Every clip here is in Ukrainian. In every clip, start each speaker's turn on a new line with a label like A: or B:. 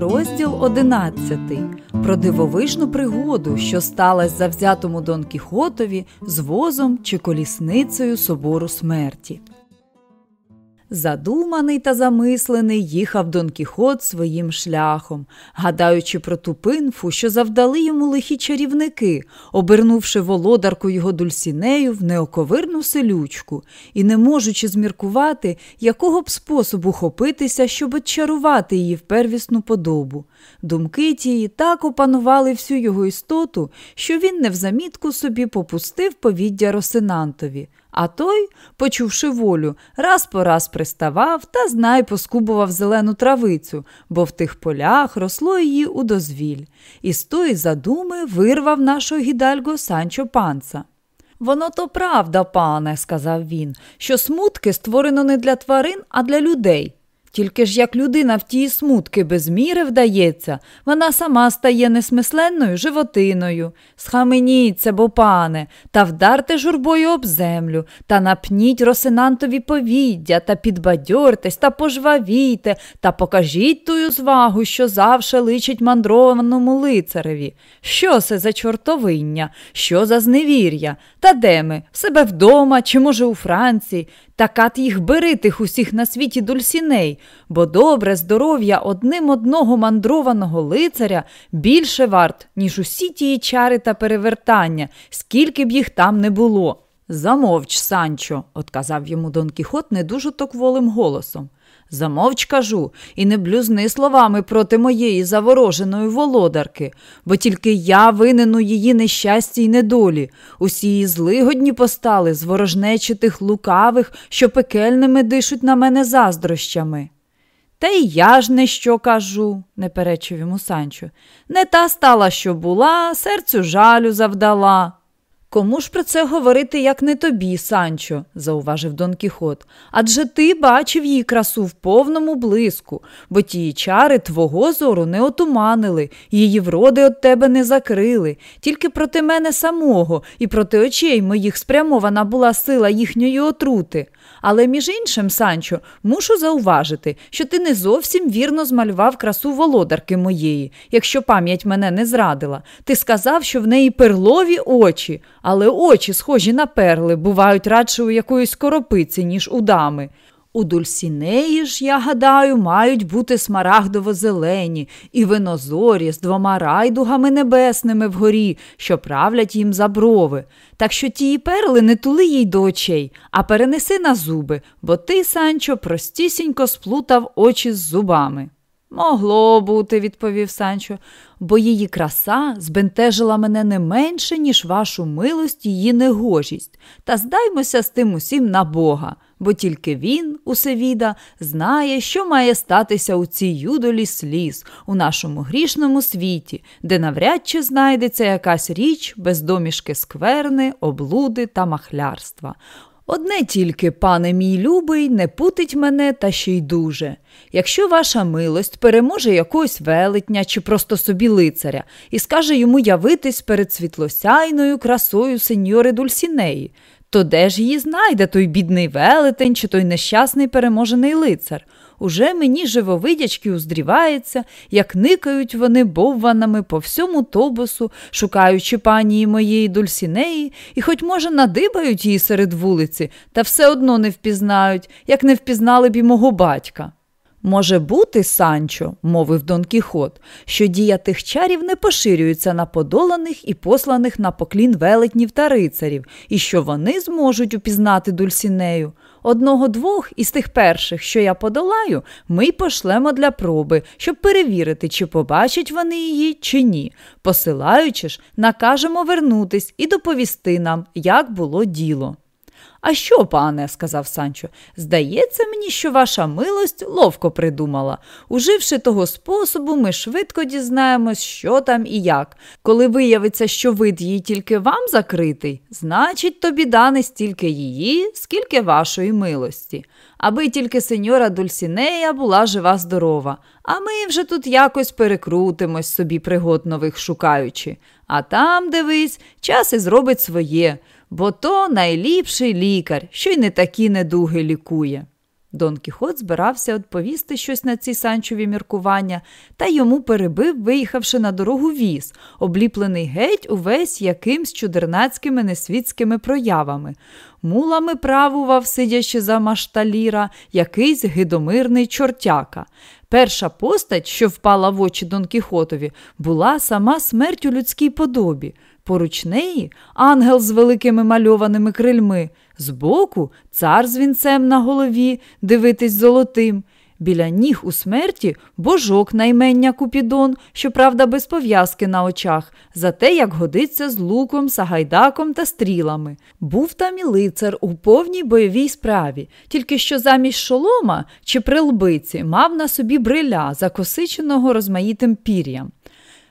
A: Розділ одинадцятий про дивовижну пригоду, що сталася завзятому Дон Кіхотові з возом чи колісницею собору смерті. Задуманий та замислений їхав Дон Кіхот своїм шляхом, гадаючи про ту пинфу, що завдали йому лихі чарівники, обернувши володарку його дульсінею в неоковирну селючку, і не можучи зміркувати, якого б способу хопитися, щоб очарувати її в первісну подобу. Думки тії так опанували всю його істоту, що він невзамітку собі попустив повіддя Росинантові. А той, почувши волю, раз по раз приставав та знай поскубував зелену травицю, бо в тих полях росло її у дозвіль, і з тої задуми вирвав нашого гідальго Санчо панца. Воно то правда, пане, сказав він, що смутки створено не для тварин, а для людей. Тільки ж як людина в тії смутки без міри вдається, вона сама стає несмисленною животиною. Схаменіться, бо пане, та вдарте журбою об землю, та напніть росинантові повіддя, та підбадьортесь, та пожвавійте, та покажіть тую звагу, що завше личить мандрованому лицареві. Що це за чортовиння, що за зневір'я? Та де ми? В себе вдома, чи, може, у Франції? Та кат їх бери тих усіх на світі дульсіней, бо добре здоров'я одним одного мандрованого лицаря більше варт, ніж усі тії чари та перевертання, скільки б їх там не було. Замовч, Санчо, отказав йому Дон Кіхот не дуже токволим голосом. Замовч кажу, і не блюзни словами проти моєї завороженої володарки, бо тільки я винен у її нещасті й недолі. Усі її злигодні постали з ворожнечі тих лукавих, що пекельними дишуть на мене заздрощами. Та й я ж не що кажу, не перечив йому Санчо. Не та стала, що була, серцю жалю завдала. Кому ж про це говорити, як не тобі, Санчо, зауважив Дон Кіхот. Адже ти бачив її красу в повному блиску, бо тії чари твого зору не отуманили, її вроди від тебе не закрили. Тільки проти мене самого і проти очей моїх спрямована була сила їхньої отрути. Але між іншим, Санчо, мушу зауважити, що ти не зовсім вірно змалював красу володарки моєї, якщо пам'ять мене не зрадила. Ти сказав, що в неї перлові очі, але очі, схожі на перли, бувають радше у якоїсь коропиці, ніж у дами. У Дульсінеї ж, я гадаю, мають бути смарагдово-зелені і винозорі з двома райдугами небесними вгорі, що правлять їм за брови. Так що тії перли не тули їй до очей, а перенеси на зуби, бо ти, Санчо, простісінько сплутав очі з зубами. Могло бути, відповів Санчо, бо її краса збентежила мене не менше, ніж вашу милость її негожість, та здаймося з тим усім на Бога, бо тільки він, усевіда, знає, що має статися у цій юдолі сліз, у нашому грішному світі, де навряд чи знайдеться якась річ без домішки скверни, облуди та махлярства. Одне тільки, пане мій любий, не путить мене та ще й дуже. Якщо ваша милость переможе якогось велетня чи просто собі лицаря і скаже йому явитись перед світлосяйною красою сеньори Дульсінеї, то де ж її знайде той бідний велетень чи той нещасний переможений лицар? Уже мені живовидячки уздрівається, як никають вони бовванами по всьому тобусу, шукаючи панії моєї дульсінеї, і хоч, може, надибають її серед вулиці, та все одно не впізнають, як не впізнали б і мого батька. Може бути, Санчо, мовив Дон Кіхот, що дія тих чарів не поширюється на подоланих і посланих на поклін велетнів та рицарів, і що вони зможуть упізнати Дульсінею. Одного двох із тих перших, що я подолаю, ми й пошлемо для проби, щоб перевірити, чи побачать вони її, чи ні. Посилаючи ж, накажемо вернутись і доповісти нам, як було діло. А що, пане, сказав Санчо, здається мені, що ваша милость ловко придумала. Уживши того способу, ми швидко дізнаємось, що там і як. Коли виявиться, що вид її тільки вам закритий, значить, тобі дане стільки її, скільки вашої милості. Аби тільки сеньора Дульсінея була жива здорова, а ми вже тут якось перекрутимось собі пригод нових шукаючи. А там, дивись, час і зробить своє бо то найліпший лікар, що й не такі недуги лікує. Дон Кіхот збирався відповісти щось на ці санчові міркування, та йому перебив, виїхавши на дорогу віз, обліплений геть увесь якимсь чудернацькими несвітськими проявами. Мулами правував, сидячи за машталіра, якийсь гидомирний чортяка. Перша постать, що впала в очі Дон Кіхотові, була сама смерть у людській подобі. Поруч неї ангел з великими мальованими крильми, збоку цар з вінцем на голові, дивитись золотим. Біля ніг у смерті божок наймення Купідон, щоправда, без пов'язки на очах, за те, як годиться з луком, сагайдаком та стрілами. Був там і лицар у повній бойовій справі, тільки що замість шолома чи прилбиці мав на собі бриля, закосиченого розмаїтим пір'ям.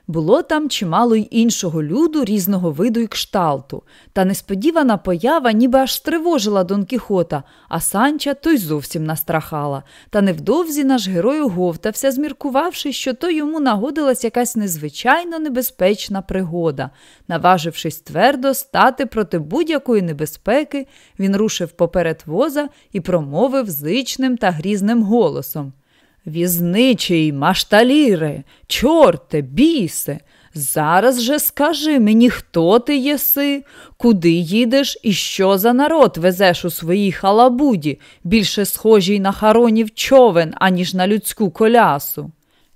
A: Було там чимало й іншого люду різного виду й кшталту, та несподівана поява ніби аж стривожила Дон Кіхота, а Санча той зовсім настрахала. Та невдовзі наш герой оговтався, зміркувавши, що то йому нагодилась якась незвичайно небезпечна пригода. Наважившись твердо стати проти будь-якої небезпеки, він рушив поперед воза і промовив зичним та грізним голосом. Візничий, машталіре, чорте, бісе, зараз же скажи мені, хто ти єси, куди їдеш і що за народ везеш у своїй халабуді, більше схожій на харонів човен, аніж на людську колясу.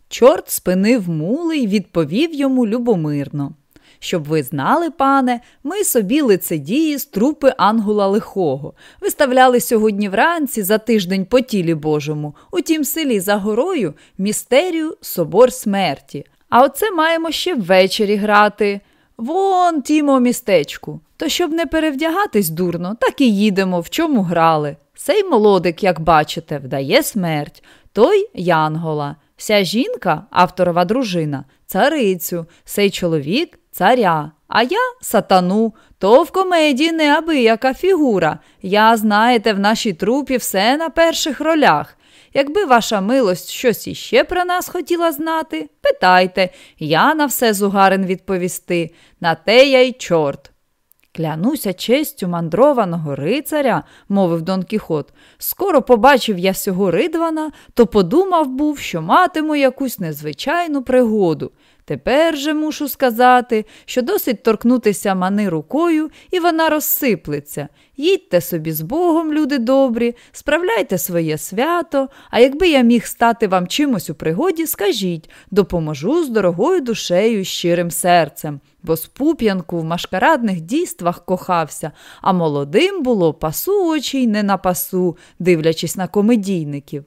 A: Чорт спинив мули й відповів йому любомирно. Щоб ви знали, пане, ми собі лицедії з трупи Ангула Лихого. Виставляли сьогодні вранці за тиждень по тілі Божому, у тім селі за горою містерію Собор смерті. А оце маємо ще ввечері грати. Вон тімо містечку. То щоб не перевдягатись дурно, так і їдемо, в чому грали. Сей молодик, як бачите, вдає смерть, той Янгола. Вся жінка, авторова дружина, царицю, сей чоловік царя, а я сатану, то в комедії неабияка фігура. Я, знаєте, в нашій трупі все на перших ролях. Якби ваша милость щось іще про нас хотіла знати, питайте, я на все зугарин відповісти, на те я й чорт. Клянуся честю мандрованого рицаря, мовив Дон Кіхот, скоро побачив я сього ридвана, то подумав був, що матиму якусь незвичайну пригоду. Тепер же мушу сказати, що досить торкнутися мани рукою, і вона розсиплеться. Їдьте собі з Богом, люди добрі, справляйте своє свято, а якби я міг стати вам чимось у пригоді, скажіть допоможу з дорогою душею щирим серцем, бо з пуп'янку в машкарадних дійствах кохався, а молодим було пасу очі й не на пасу, дивлячись на комедійників.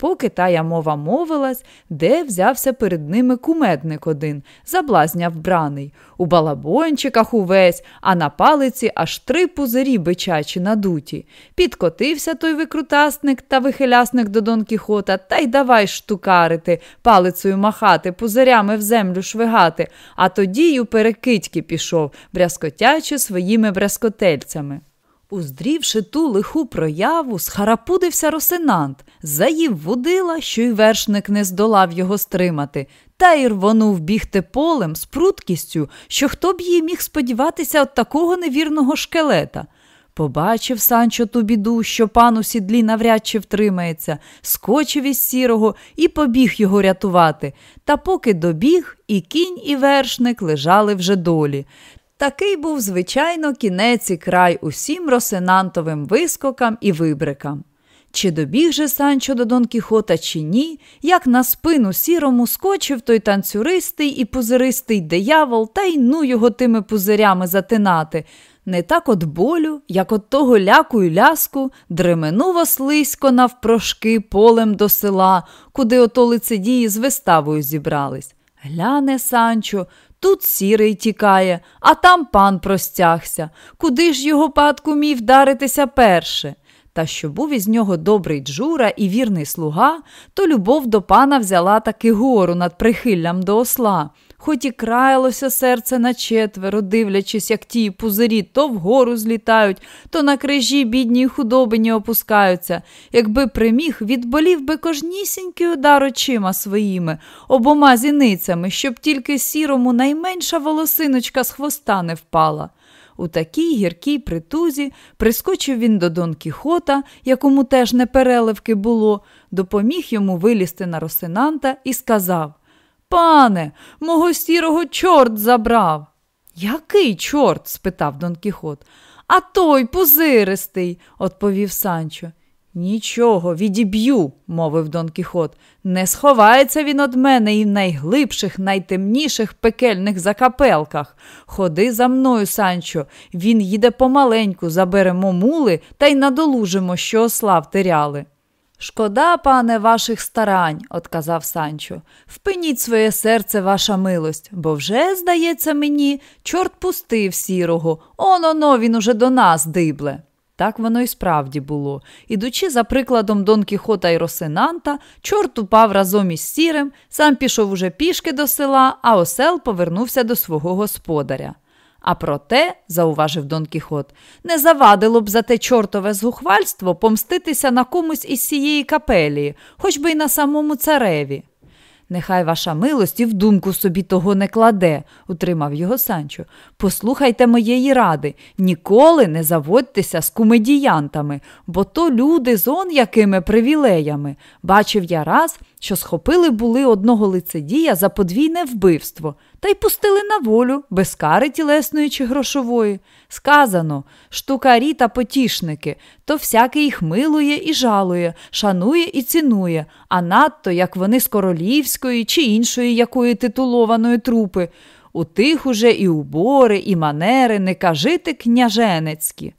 A: Поки тая мова мовилась, де взявся перед ними кумедник один, заблазня вбраний, у балабончиках увесь, а на палиці аж три пузирі бичачі надуті. Підкотився той викрутасник та вихилясник до Дон Кіхота та й давай штукарити, палицею махати, пузирями в землю швигати, а тоді й у перекидьки пішов, брязкотячи своїми брязкотельцями. Уздрівши ту лиху прояву, схарапудився росинант, заїв водила, що й вершник не здолав його стримати, та й рвонув бігти полем з пруткістю, що хто б їй міг сподіватися от такого невірного шкелета. Побачив Санчо ту біду, що пан у сідлі навряд чи втримається, скочив із сірого і побіг його рятувати. Та поки добіг, і кінь, і вершник лежали вже долі. Такий був, звичайно, кінець і край усім росинантовим вискокам і вибрикам. Чи добіг же Санчо до Дон Кіхота, чи ні, як на спину сірому скочив той танцюристий і пузиристий диявол, та й ну його тими пузирями затинати. Не так от болю, як от того ляку й ляску, дременув ослисько навпрошки полем до села, куди ото лицедії з виставою зібрались. Гляне Санчо, Тут сірий тікає, а там пан простягся. Куди ж його падку мій вдаритися перше? Та що був із нього добрий джура і вірний слуга, то любов до пана взяла таки гору над прихиллям до осла хоч і краялося серце на четверо, дивлячись, як ті пузирі то вгору злітають, то на крижі бідні худобині опускаються. Якби приміг, відболів би кожнісінький удар очима своїми, обома зіницями, щоб тільки сірому найменша волосиночка з хвоста не впала. У такій гіркій притузі прискочив він до Дон Кіхота, якому теж не переливки було, допоміг йому вилізти на Росинанта і сказав Пане, мого сірого чорт забрав. Який чорт? спитав Дон Кіхот. А той пузиристий, відповів Санчо. Нічого, відіб'ю, мовив Дон Кіхот. Не сховається він од мене і в найглибших, найтемніших пекельних закапелках. Ходи за мною, Санчо, він їде помаленьку, заберемо мули та й надолужимо, що осла втеряли. Шкода, пане, ваших старань, отказав Санчо. Впиніть своє серце, ваша милость, бо вже, здається мені, чорт пустив сірого. Он оно він уже до нас дибле. Так воно і справді було. Ідучи за прикладом Дон Кіхота й Росинанта, чорт упав разом із сірим, сам пішов уже пішки до села, а осел повернувся до свого господаря. А проте, зауважив Дон Кіхот, не завадило б за те чортове згухвальство помститися на комусь із цієї капелії, хоч би й на самому цареві. Нехай ваша милость і в думку собі того не кладе, утримав його Санчо. Послухайте моєї ради, ніколи не заводьтеся з кумедіянтами, бо то люди з он якими привілеями. Бачив я раз, що схопили були одного лицедія за подвійне вбивство та й пустили на волю, без кари тілесної чи грошової. Сказано штукарі та потішники, то всякий їх милує і жалує, шанує і цінує, а надто як вони з королівської чи іншої якої титулованої трупи. У тих уже і убори, і манери не кажити княженецькі.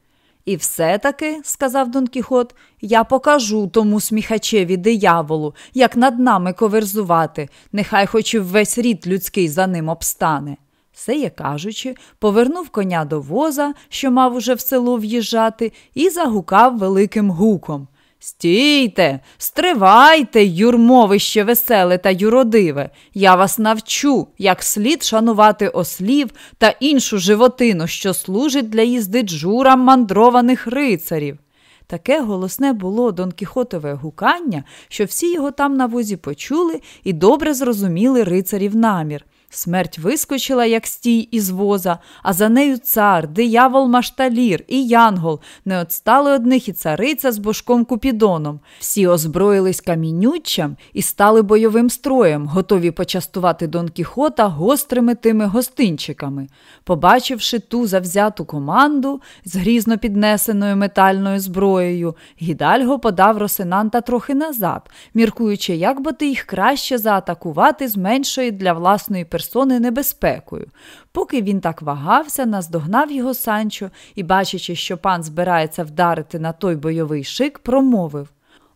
A: І все-таки, сказав Дон Кіхот, я покажу тому сміхачеві дияволу, як над нами коверзувати, нехай хоч і весь рід людський за ним обстане. Сеє кажучи, повернув коня до воза, що мав уже в село в'їжджати, і загукав великим гуком. Стійте, стривайте, юрмовище веселе та юродиве. Я вас навчу, як слід шанувати ослів та іншу животину, що служить для їзди джурам мандрованих рицарів. Таке голосне було Дон Кіхотове гукання, що всі його там на возі почули і добре зрозуміли рицарів намір. Смерть вискочила, як стій із воза, а за нею цар, диявол Машталір і Янгол не отстали одних і цариця з божком Купідоном. Всі озброїлись камінюччям і стали бойовим строєм, готові почастувати Дон Кіхота гострими тими гостинчиками. Побачивши ту завзяту команду з грізно піднесеною метальною зброєю, Гідальго подав Росинанта трохи назад, міркуючи, як би ти їх краще заатакувати з меншої для власної перспективи персони небезпекою. Поки він так вагався, наздогнав його Санчо і, бачачи, що пан збирається вдарити на той бойовий шик, промовив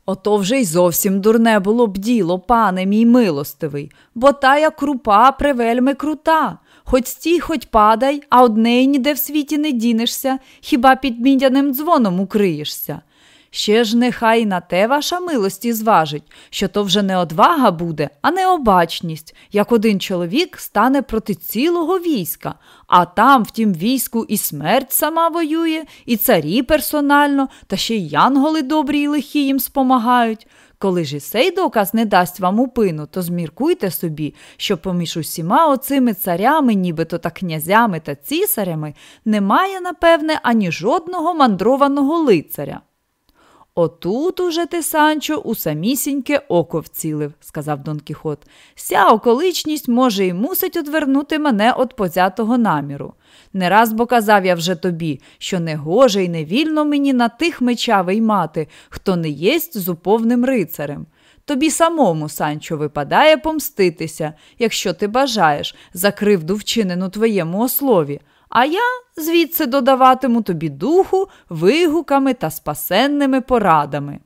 A: Ото вже й зовсім дурне було б діло, пане мій милостивий, бо тая крупа превельми крута. Хоч стій, хоч падай, а однеї ніде в світі не дінешся, хіба під мідяним дзвоном укриєшся. Ще ж нехай на те ваша милості зважить, що то вже не одвага буде, а необачність, як один чоловік стане проти цілого війська, а там в тім війську і смерть сама воює, і царі персонально, та ще й янголи добрі і лихі їм спомагають. Коли ж і сей доказ не дасть вам упину, то зміркуйте собі, що поміж усіма оцими царями, нібито та князями та цісарями, немає, напевне, ані жодного мандрованого лицаря. Отут уже ти, Санчо, у самісіньке око вцілив, сказав Дон Кіхот. Ся околичність може і мусить одвернути мене від позятого наміру. Не раз бо казав я вже тобі, що не гоже й не вільно мені на тих меча виймати, хто не єсть зуповним рицарем. Тобі самому, Санчо, випадає помститися, якщо ти бажаєш, за кривду твоєму ослові а я звідси додаватиму тобі духу, вигуками та спасенними порадами.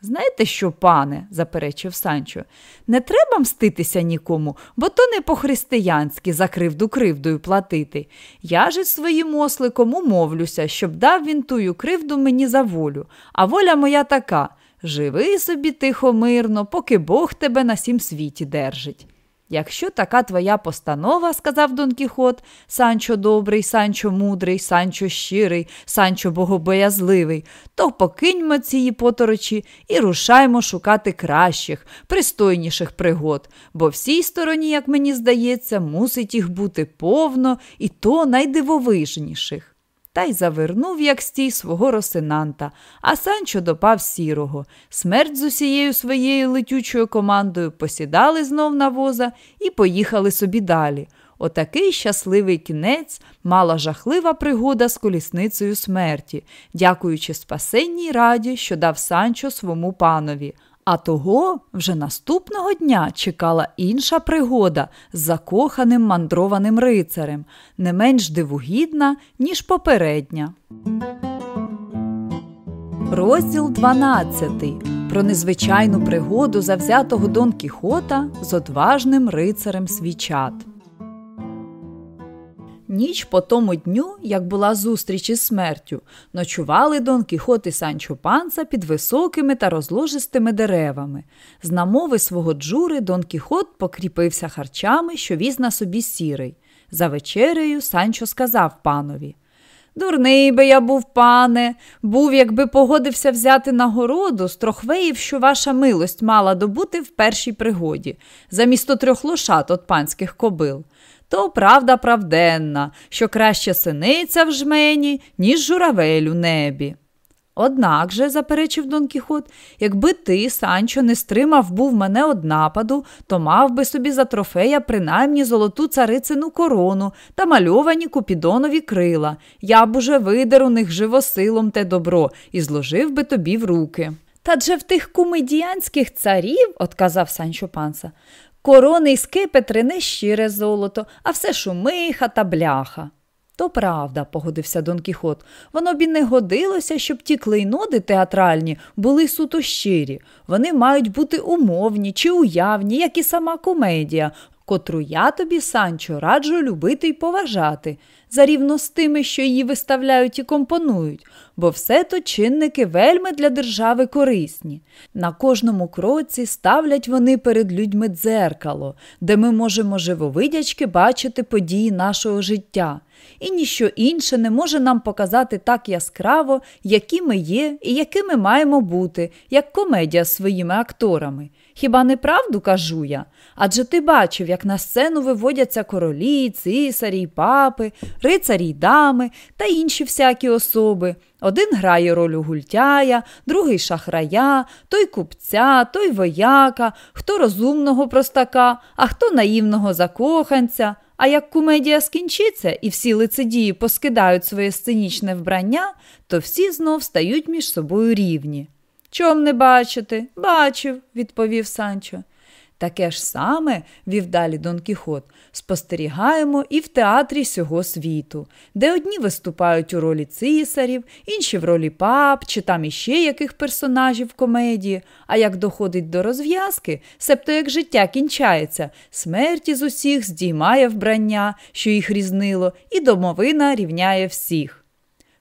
A: Знаєте що, пане, заперечив Санчо, не треба мститися нікому, бо то не по-християнськи за кривду кривдою платити. Я ж своїм осликом умовлюся, щоб дав він тую кривду мені за волю, а воля моя така живи собі тихо, мирно, поки Бог тебе на сім світі держить. Якщо така твоя постанова, сказав Дон Кіхот, Санчо добрий, Санчо мудрий, Санчо щирий, Санчо богобоязливий, то покиньмо ці поторочі і рушаймо шукати кращих, пристойніших пригод, бо всій стороні, як мені здається, мусить їх бути повно і то найдивовижніших. Та й завернув, як стій, свого росинанта, а Санчо допав сірого. Смерть з усією своєю летючою командою посідали знов на воза і поїхали собі далі. Отакий щасливий кінець мала жахлива пригода з колісницею смерті, дякуючи спасенній раді, що дав Санчо свому панові. А того вже наступного дня чекала інша пригода з закоханим мандрованим рицарем, не менш дивугідна, ніж попередня. Розділ 12. Про незвичайну пригоду завзятого Дон Кіхота з одважним рицарем свічат. Ніч по тому дню, як була зустріч із смертю, ночували Дон Кіхот і Санчо Панца під високими та розложистими деревами. З намови свого джури Дон Кіхот покріпився харчами, що віз на собі сірий. За вечерею Санчо сказав панові Дурний би я був, пане, був, якби погодився взяти нагороду з трохвеїв, що ваша милость мала добути в першій пригоді, замісто трьох лошат от панських кобил то правда правденна, що краще синиця в жмені, ніж журавель у небі. Однак же, заперечив Дон Кіхот, якби ти, Санчо, не стримав був мене од нападу, то мав би собі за трофея принаймні золоту царицину корону та мальовані купідонові крила. Я б уже видер у них живосилом те добро і зложив би тобі в руки. Та же в тих кумедіянських царів, отказав Санчо Панса, Корони й скипетри не щире золото, а все шумиха та бляха. То правда, погодився Дон Кіхот, воно б і не годилося, щоб ті клейноди театральні були суто щирі. Вони мають бути умовні чи уявні, як і сама комедія, котру я тобі, Санчо, раджу любити й поважати, зарівно з тими, що її виставляють і компонують, бо все то чинники вельми для держави корисні. На кожному кроці ставлять вони перед людьми дзеркало, де ми можемо живовидячки бачити події нашого життя. І ніщо інше не може нам показати так яскраво, які ми є і якими маємо бути, як комедія з своїми акторами. Хіба не правду кажу я? Адже ти бачив, як на сцену виводяться королі, цисарі, папи, рицарі дами та інші всякі особи. Один грає роль гультяя, другий шахрая, той купця, той вояка, хто розумного простака, а хто наївного закоханця. А як комедія скінчиться і всі лицедії поскидають своє сценічне вбрання, то всі знов стають між собою рівні. Чом не бачити? Бачив, відповів Санчо. Таке ж саме, вів далі Дон Кіхот, спостерігаємо і в театрі сього світу, де одні виступають у ролі цисарів, інші в ролі пап, чи там іще яких персонажів комедії. А як доходить до розв'язки, себто як життя кінчається, смерть із усіх здіймає вбрання, що їх різнило, і домовина рівняє всіх.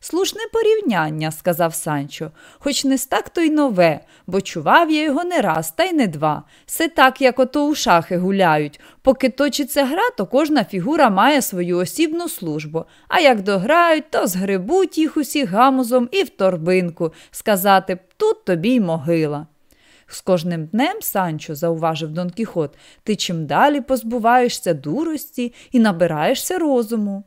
A: Слушне порівняння, сказав Санчо, хоч не стак то й нове, бо чував я його не раз, та й не два. Все так, як ото у шахи гуляють. Поки точиться гра, то кожна фігура має свою осібну службу, а як дограють, то згребуть їх усіх гамузом і в торбинку, сказати тут тобі й могила. З кожним днем, Санчо, зауважив Дон Кіхот, ти чим далі позбуваєшся дурості і набираєшся розуму.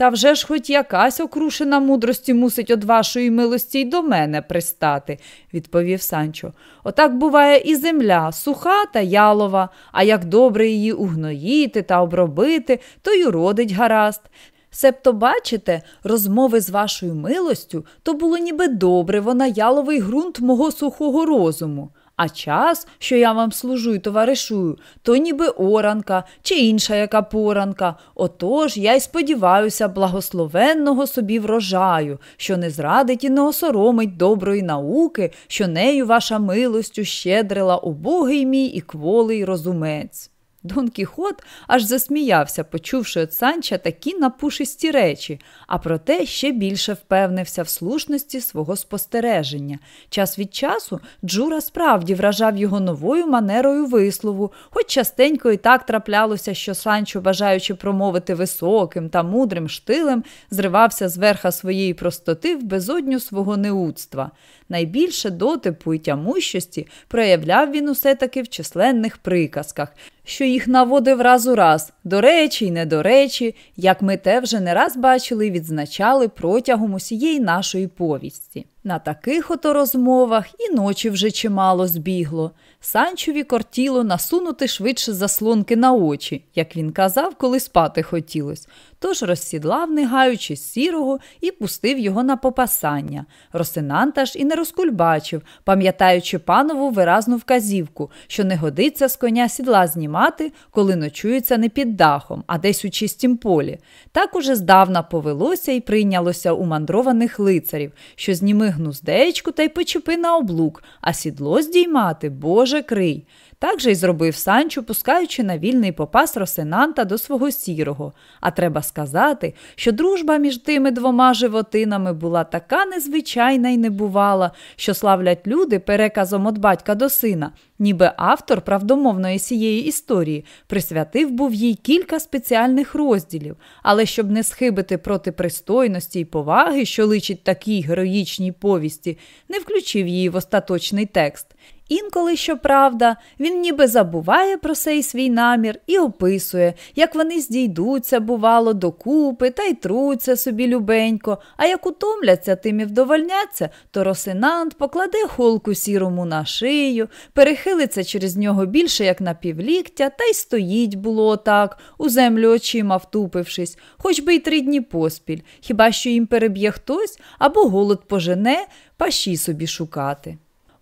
A: Та вже ж хоч якась окрушена мудрості мусить од вашої милості й до мене пристати, відповів Санчо. Отак буває і земля, суха та ялова, а як добре її угноїти та обробити, то й уродить гаразд. Себто, бачите, розмови з вашою милостю то було ніби добре, вона яловий ґрунт мого сухого розуму. А час, що я вам служу й товаришую, то ніби оранка чи інша яка поранка. Отож я й сподіваюся благословенного собі врожаю, що не зрадить і не осоромить доброї науки, що нею ваша милостю щедрила убогий мій і кволий розумець. Дон Кіхот аж засміявся, почувши від Санча такі напушисті речі, а проте ще більше впевнився в слушності свого спостереження. Час від часу Джура справді вражав його новою манерою вислову, хоч частенько і так траплялося, що Санчо, бажаючи промовити високим та мудрим штилем, зривався з верха своєї простоти в безодню свого неудства. Найбільше дотипу і тямущості проявляв він усе таки в численних приказках. що їх наводив раз у раз, до речі й не до речі, як ми те вже не раз бачили і відзначали протягом усієї нашої повісті. На таких ото розмовах і ночі вже чимало збігло. Санчові кортіло насунути швидше заслонки на очі, як він казав, коли спати хотілось. Тож розсідлав, не гаючи сірого, і пустив його на попасання. Росинанта ж і не розкульбачив, пам'ятаючи панову виразну вказівку, що не годиться з коня сідла знімати, коли ночується не під дахом, а десь у чистім полі. Так уже здавна повелося і прийнялося у мандрованих лицарів, що зніми гнуздечку та й почепи на облук, а сідло здіймати, Боже крий. Так же й зробив Санчо, пускаючи на вільний попас Росинанта до свого сірого. А треба сказати, що дружба між тими двома животинами була така незвичайна і небувала, що славлять люди переказом від батька до сина, ніби автор правдомовної сієї історії присвятив був їй кілька спеціальних розділів, але щоб не схибити проти пристойності й поваги, що личить такій героїчній повісті, не включив її в остаточний текст. Інколи, щоправда, він ніби забуває про сей свій намір і описує, як вони здійдуться, бувало, докупи та й труться собі любенько, а як утомляться, тим і вдовольняться, то росинант покладе холку сірому на шию, перехилиться через нього більше, як на півліктя, та й стоїть було так, у землю очима втупившись, хоч би й три дні поспіль, хіба що їм переб'є хтось або голод пожене, пащі собі шукати.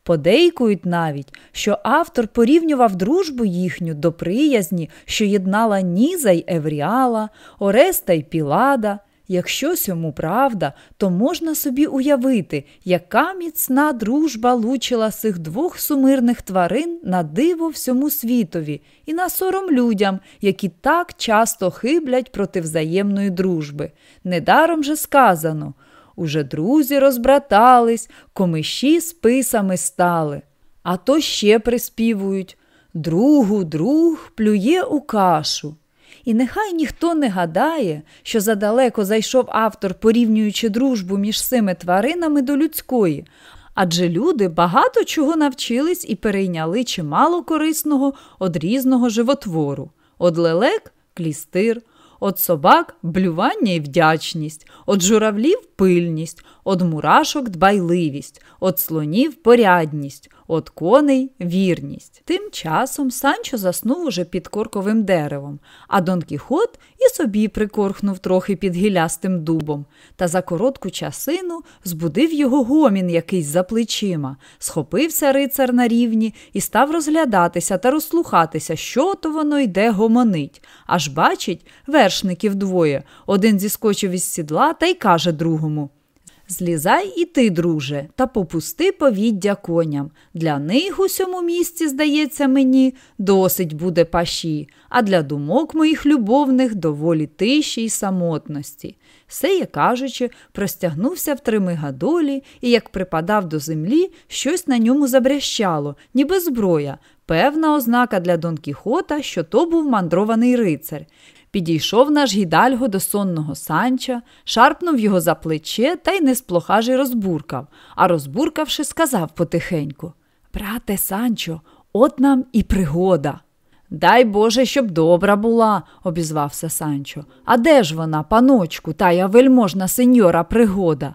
A: Подейкують навіть, що автор порівнював дружбу їхню до приязні, що єднала Ніза й Евріала, Ореста й Пілада. Якщо сьому правда, то можна собі уявити, яка міцна дружба лучила цих двох сумирних тварин на диво всьому світові і на сором людям, які так часто хиблять проти взаємної дружби. Недаром же сказано. Уже друзі розбратались, комиші списами стали. А то ще приспівують другу друг плює у кашу. І нехай ніхто не гадає, що задалеко зайшов автор, порівнюючи дружбу між цими тваринами до людської, адже люди багато чого навчились і перейняли чимало корисного од різного животвору. Од лелек клістир, От собак блювання і вдячність, от журавлів пильність, от мурашок дбайливість, от слонів порядність, от коней вірність. Тим часом Санчо заснув уже під корковим деревом, а Дон Кіхот і собі прикорхнув трохи під гілястим дубом, та за коротку часину збудив його гомін якийсь за плечима, схопився рицар на рівні і став розглядатися та розслухатися, що то воно йде гомонить. Аж бачить, вершників двоє. Один зіскочив із сідла та й каже другому Злізай і ти, друже, та попусти повіддя коням. Для них у сьому місці, здається мені, досить буде паші, а для думок моїх любовних доволі тиші й самотності. Сеє кажучи, простягнувся в тримигадолі і, як припадав до землі, щось на ньому забрящало, ніби зброя, певна ознака для Дон Кіхота, що то був мандрований рицар. Підійшов наш гідальго до сонного санча, шарпнув його за плече та й несплохажий розбуркав, а розбуркавши, сказав потихеньку Брате Санчо, от нам і пригода. Дай Боже, щоб добра була, обізвався Санчо. А де ж вона, паночку, тая вельможна сеньора пригода?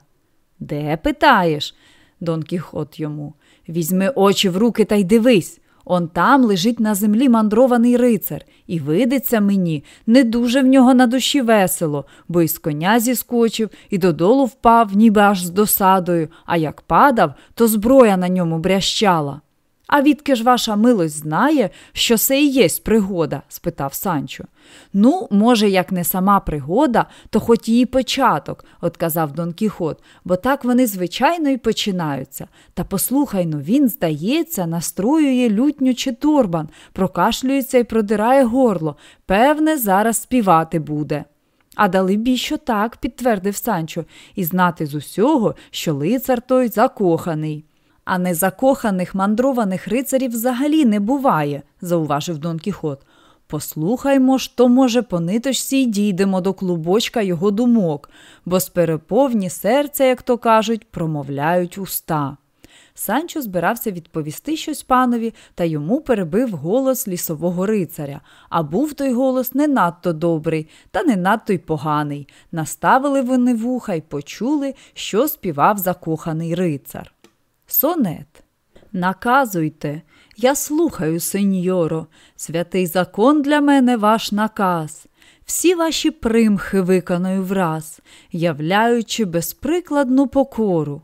A: Де питаєш? Дон Кіхот йому. Візьми очі в руки та й дивись. Он там лежить на землі мандрований рицар, і видиться мені, не дуже в нього на душі весело, бо із коня зіскочив і додолу впав, ніби аж з досадою, а як падав, то зброя на ньому брящала. А відки ж ваша милость знає, що це і єсть пригода? спитав Санчо. Ну, може, як не сама пригода, то хоч її початок, отказав Дон Кіхот, бо так вони, звичайно, і починаються. Та послухай ну, він, здається, настроює лютню чи турбан, прокашлюється і продирає горло. Певне, зараз співати буде. А далебі, що так, підтвердив Санчо, і знати з усього, що лицар той закоханий. А незакоханих мандрованих рицарів взагалі не буває, зауважив Дон Кіхот. Послухаймо ж, то, може, по ниточці й дійдемо до клубочка його думок, бо з переповні серця, як то кажуть, промовляють уста. Санчо збирався відповісти щось панові, та йому перебив голос лісового рицаря. А був той голос не надто добрий, та не надто й поганий. Наставили вони вуха й почули, що співав закоханий рицар. Сонет. Наказуйте, я слухаю, сеньоро, святий закон для мене ваш наказ. Всі ваші примхи виконую враз, являючи безприкладну покору.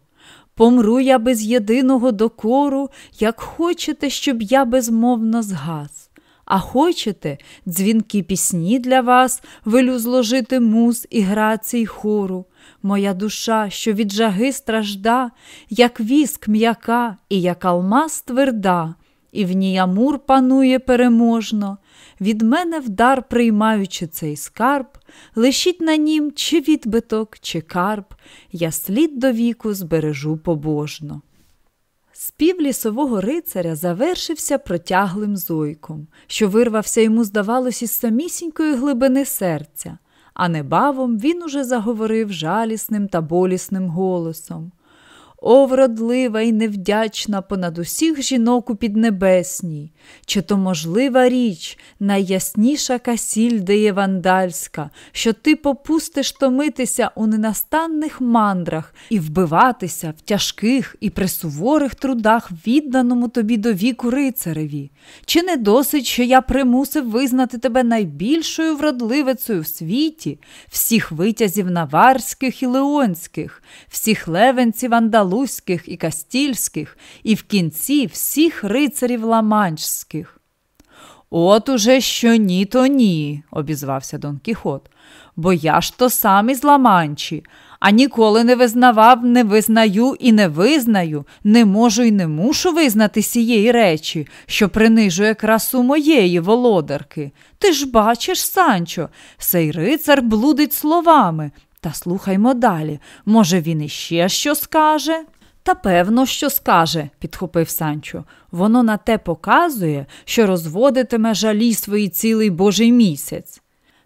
A: Помру я без єдиного докору, як хочете, щоб я безмовно згас. А хочете, дзвінки пісні для вас, велю зложити муз і грацій хору. Моя душа, що від жаги стражда, як віск м'яка і як алмаз тверда, і в ній Амур панує переможно. Від мене вдар, приймаючи цей скарб, лишіть на нім чи відбиток, чи карб, я слід до віку збережу побожно. Спів лісового рицаря завершився протяглим зойком, що вирвався йому, здавалось, із самісінької глибини серця, а небавом він уже заговорив жалісним та болісним голосом. О, вродлива і невдячна понад усіх жінок у піднебесній, чи то можлива річ, найясніша касіль деє вандальська, що ти попустиш томитися у ненастанних мандрах і вбиватися в тяжких і присуворих трудах, відданому тобі до віку рицареві? Чи не досить, що я примусив визнати тебе найбільшою вродливицею в світі, всіх витязів наварських і леонських, всіх левенців андалузьких, андалузьких і кастільських, і в кінці всіх рицарів ламанчських. От уже що ні, то ні, обізвався Дон Кіхот, бо я ж то сам із Ламанчі, а ніколи не визнавав, не визнаю і не визнаю, не можу і не мушу визнати сієї речі, що принижує красу моєї володарки. Ти ж бачиш, Санчо, сей рицар блудить словами, та слухаймо далі. Може, він іще що скаже? Та певно, що скаже, підхопив Санчо. Воно на те показує, що розводитиме жалі свої цілий божий місяць.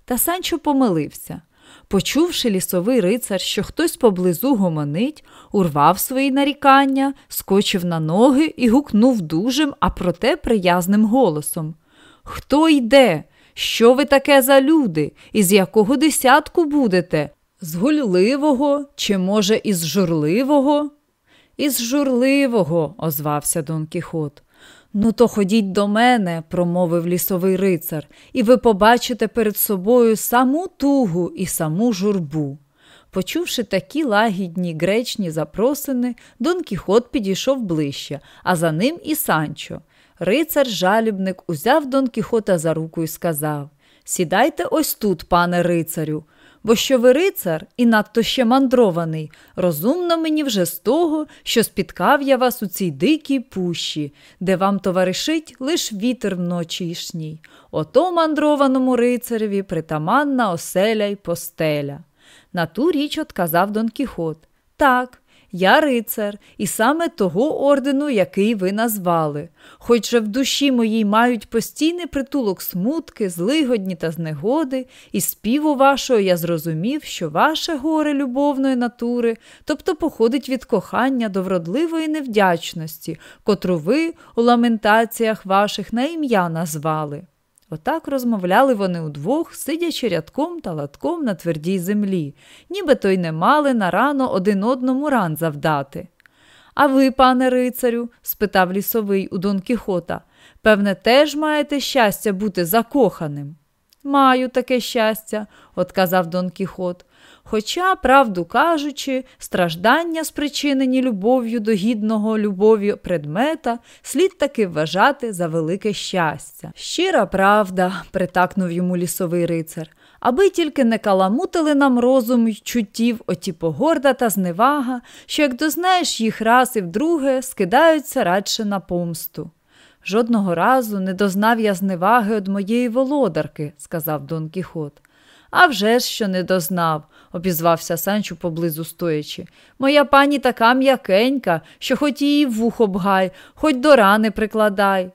A: Та Санчо помилився. Почувши лісовий рицар, що хтось поблизу гомонить, урвав свої нарікання, скочив на ноги і гукнув дужим, а проте приязним голосом. Хто йде? Що ви таке за люди? Із якого десятку будете? З гульливого, чи, може, із журливого? Із журливого, озвався Дон Кіхот. Ну, то ходіть до мене, промовив лісовий рицар, і ви побачите перед собою саму тугу і саму журбу. Почувши такі лагідні гречні запросини, Дон Кіхот підійшов ближче, а за ним і Санчо. Рицар жалібник узяв Дон Кіхота за руку і сказав Сідайте ось тут, пане рицарю бо що ви рицар і надто ще мандрований, розумно мені вже з того, що спіткав я вас у цій дикій пущі, де вам товаришить лиш вітер вночішній. Ото мандрованому рицареві притаманна оселя й постеля. На ту річ отказав Дон Кіхот. Так, я рицар, і саме того ордену, який ви назвали. Хоч же в душі моїй мають постійний притулок смутки, злигодні та знегоди, і співу вашого я зрозумів, що ваше горе любовної натури, тобто походить від кохання до вродливої невдячності, котру ви у ламентаціях ваших на ім'я назвали. Отак розмовляли вони удвох, сидячи рядком та латком на твердій землі, ніби то й не мали на рано один одному ран завдати. А ви, пане рицарю? спитав лісовий у Дон Кіхота, певне, теж маєте щастя бути закоханим? Маю таке щастя, отказав Дон Кіхот. Хоча, правду кажучи, страждання, спричинені любов'ю до гідного любові предмета, слід таки вважати за велике щастя. Щира правда, притакнув йому лісовий рицар, аби тільки не каламутили нам розум й чуттів оті погорда та зневага, що, як дознаєш їх раз і вдруге, скидаються радше на помсту. Жодного разу не дознав я зневаги од моєї володарки, сказав Дон Кіхот. «А вже ж, що не дознав, обізвався Санчо поблизу стоячи. Моя пані така м'якенька, що хоч її вухо бгай, хоч до рани прикладай.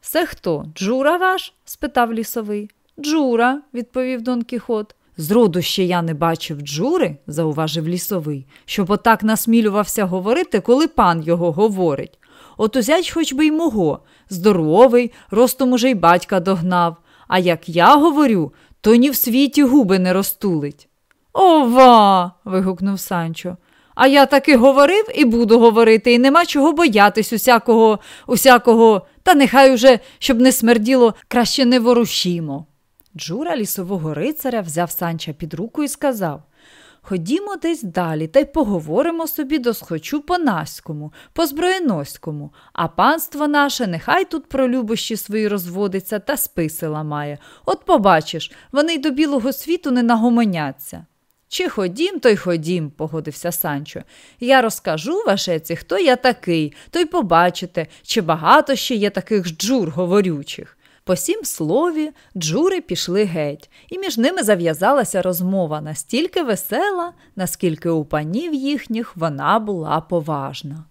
A: Це хто? Джура ваш? спитав лісовий. Джура, відповів Дон Кіхот. Зроду ще я не бачив джури, зауважив лісовий, щоб отак насмілювався говорити, коли пан його говорить. От узять хоч би й мого, здоровий, ростом уже й батька догнав. А як я говорю, то ні в світі губи не розтулить. Ова. вигукнув Санчо. А я таки говорив і буду говорити, і нема чого боятись усякого, усякого, та нехай уже, щоб не смерділо, краще не ворушімо. Джура лісового рицаря взяв санча під руку і сказав Ходімо десь далі та й поговоримо собі досхочу по наському, по зброєноському, а панство наше нехай тут про любощі свої розводиться та списи ламає. От побачиш, вони й до білого світу не нагомоняться. Чи ходім, то й ходім, погодився Санчо. Я розкажу вашеці, хто я такий, то й побачите, чи багато ще є таких джур говорючих. По сім слові, джури пішли геть, і між ними зав'язалася розмова настільки весела, наскільки у панів їхніх вона була поважна.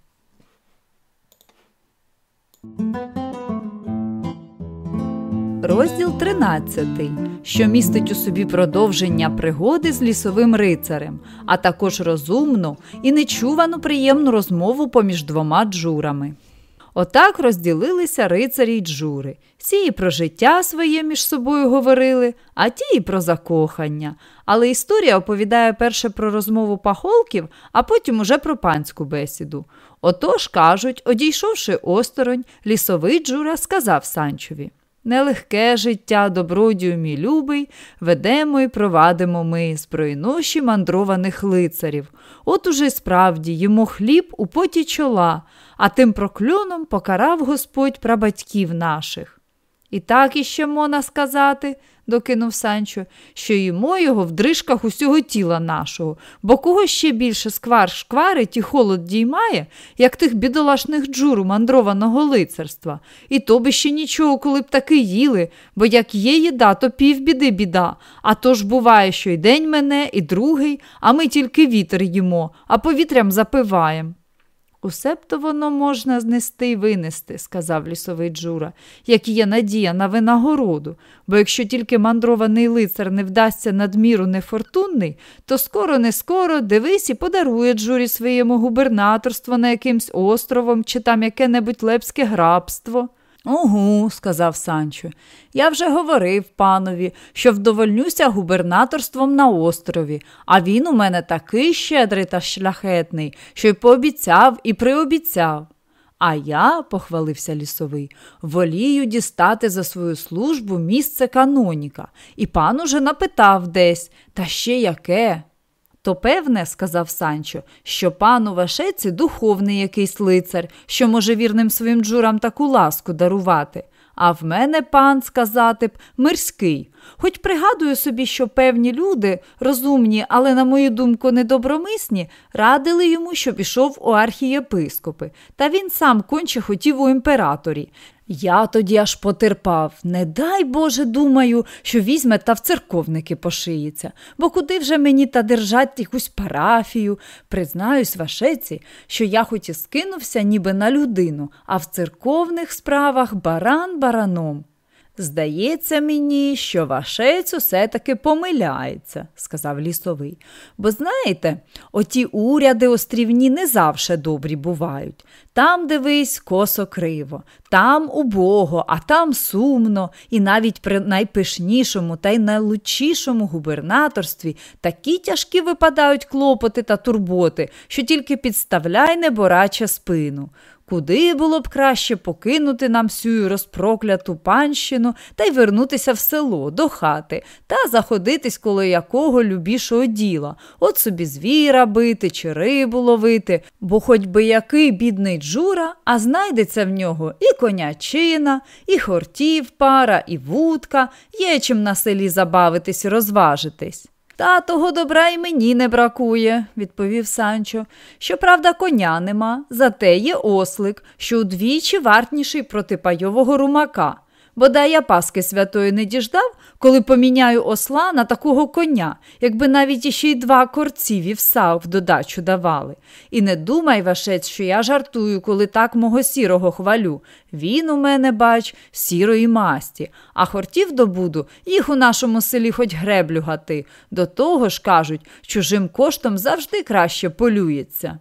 A: Розділ 13, що містить у собі продовження пригоди з лісовим рицарем, а також розумну і нечувану приємну розмову поміж двома джурами. Отак розділилися рицарі й джури. Сі і про життя своє між собою говорили, а ті і про закохання. Але історія оповідає перше про розмову пахолків, а потім уже про панську бесіду. Отож, кажуть, одійшовши осторонь, лісовий джура сказав Санчові Нелегке життя, добродію мій любий, ведемо і провадимо ми збройноші мандрованих лицарів. От уже справді йому хліб у поті чола, а тим прокльоном покарав Господь прабатьків наших. І так іще мона сказати, докинув Санчо, що їмо його в дрижках усього тіла нашого, бо кого ще більше сквар шкварить і холод діймає, як тих бідолашних джуру мандрованого лицарства. І то би ще нічого, коли б таки їли, бо як є їда, то півбіди біда. А то ж буває, що й день мене, і другий, а ми тільки вітер їмо, а повітрям запиваємо. Усе б то воно можна знести й винести, сказав лісовий Джура, як є надія на винагороду, бо якщо тільки мандрований лицар не вдасться надміру нефортунний, то скоро не скоро дивись і подарує Джурі своєму губернаторство на якимсь островом чи там яке-небудь лепське грабство. Угу, сказав Санчо. Я вже говорив панові, що вдовольнюся губернаторством на острові, а він у мене такий щедрий та шляхетний, що й пообіцяв і приобіцяв. А я, похвалився лісовий, волію дістати за свою службу місце каноніка, і пан уже напитав десь, та ще яке. То певне, сказав Санчо, що пан у вашеці духовний якийсь лицар, що може вірним своїм джурам таку ласку дарувати. А в мене пан сказати б мирський. Хоч пригадую собі, що певні люди, розумні, але, на мою думку, недобромисні, радили йому, щоб ішов у архієпископи, та він сам конче хотів у імператорі. Я тоді аж потерпав. Не дай Боже, думаю, що візьме та в церковники пошиється, бо куди вже мені та держать якусь парафію. Признаюсь вашеці, що я хоч і скинувся ніби на людину, а в церковних справах баран бараном. Здається мені, що вашець усе таки помиляється, сказав лісовий. Бо знаєте, оті уряди острівні не завше добрі бувають. Там, дивись, косо криво, там убого, а там сумно, і навіть при найпишнішому та й найлучшішому губернаторстві такі тяжкі випадають клопоти та турботи, що тільки підставляй неборача спину. Куди було б краще покинути нам всю розпрокляту панщину та й вернутися в село до хати та заходитись коло якого любішого діла, от собі звіра бити чи рибу ловити, бо хоч би який бідний джура, а знайдеться в нього і конячина, і хортів пара, і вудка, є чим на селі забавитись і розважитись. Та того добра й мені не бракує, відповів Санчо. Щоправда, коня нема, зате є ослик, що удвічі вартніший проти пайового румака. Бодай я Паски святої не діждав, коли поміняю осла на такого коня, якби навіть іще й два корці вівса в додачу давали. І не думай, вашець, що я жартую, коли так мого сірого хвалю. Він у мене, бач, сірої масті, а хортів добуду, їх у нашому селі хоч греблю гати. До того ж, кажуть, чужим коштом завжди краще полюється.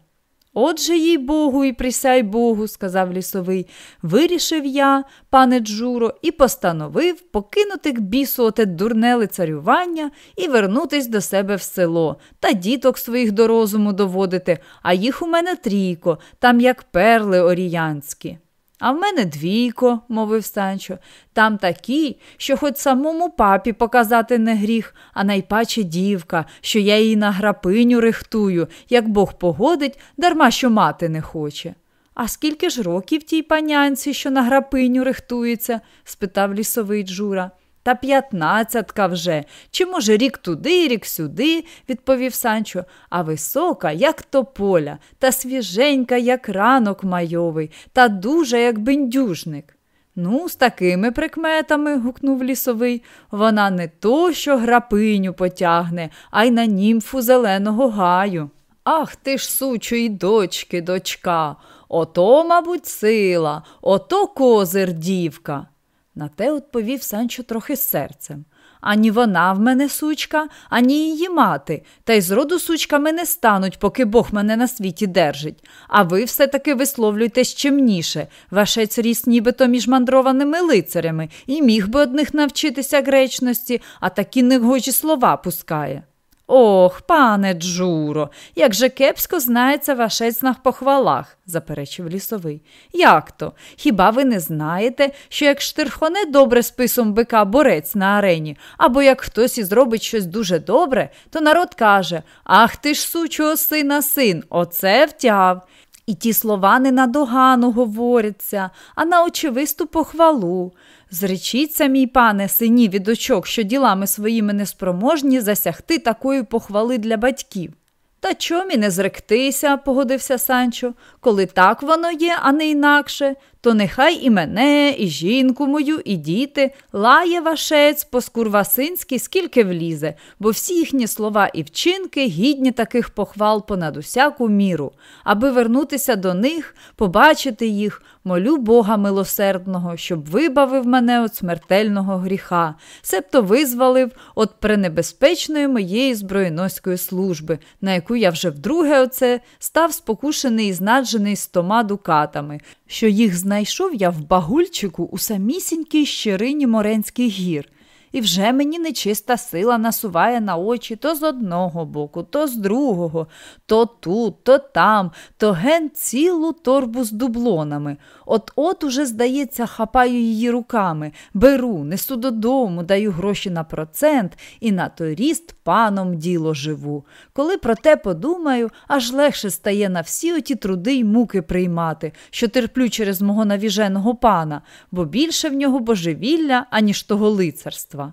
A: Отже, їй Богу, і присяй Богу, сказав лісовий, вирішив я, пане Джуро, і постановив покинути к бісу оте дурне лицарювання і вернутись до себе в село та діток своїх до розуму доводити, а їх у мене трійко, там як перли оріянські. А в мене двійко, мовив Санчо, там такі, що хоч самому папі показати не гріх, а найпаче дівка, що я її на грапиню рихтую, як Бог погодить, дарма що мати не хоче. А скільки ж років тій панянці, що на грапиню рихтується? спитав лісовий Джура. Та п'ятнадцятка вже. Чи, може, рік туди, рік сюди, відповів Санчо, а висока, як тополя, та свіженька, як ранок майовий, та дуже, як бендюжник. Ну, з такими прикметами, гукнув лісовий, вона не то, що грапиню потягне, а й на німфу зеленого гаю. Ах ти ж сучої дочки, дочка, ото, мабуть, сила, ото козир дівка. На те відповів Санчо трохи серцем. Ані вона в мене сучка, ані її мати, та й зроду сучками не стануть, поки Бог мене на світі держить. А ви все-таки висловлюйтесь чимніше. Вашець ріс нібито між мандрованими лицарями і міг би одних навчитися гречності, а такі негожі слова пускає. Ох, пане Джуро, як же кепсько знається вашець на похвалах, заперечив лісовий. Як то? Хіба ви не знаєте, що як штирхоне добре списом бика борець на арені, або як хтось і зробить щось дуже добре, то народ каже Ах ти ж сучого сина син, оце втяв. І ті слова не на догану говоряться, а на очевисту похвалу. Зречіться, мій пане, сині від очок, що ділами своїми неспроможні засягти такої похвали для батьків. Та чом і не зректися, погодився Санчо, коли так воно є, а не інакше, то нехай і мене, і жінку мою, і діти лає вашець по скурвасинськи, скільки влізе, бо всі їхні слова і вчинки гідні таких похвал понад усяку міру. Аби вернутися до них, побачити їх, молю Бога милосердного, щоб вибавив мене від смертельного гріха, себто визволив від пренебезпечної моєї збройноської служби, на яку я вже вдруге оце став спокушений і знаджений стома дукатами, що їх знайшов я в багульчику у самісінькій щирині Моренських гір. І вже мені нечиста сила насуває на очі то з одного боку, то з другого, то тут, то там, то ген цілу торбу з дублонами. От от уже, здається, хапаю її руками, беру, несу додому, даю гроші на процент і на той ріст паном діло живу. Коли про те подумаю, аж легше стає на всі оті труди й муки приймати, що терплю через мого навіженого пана, бо більше в нього божевілля, аніж того лицарства.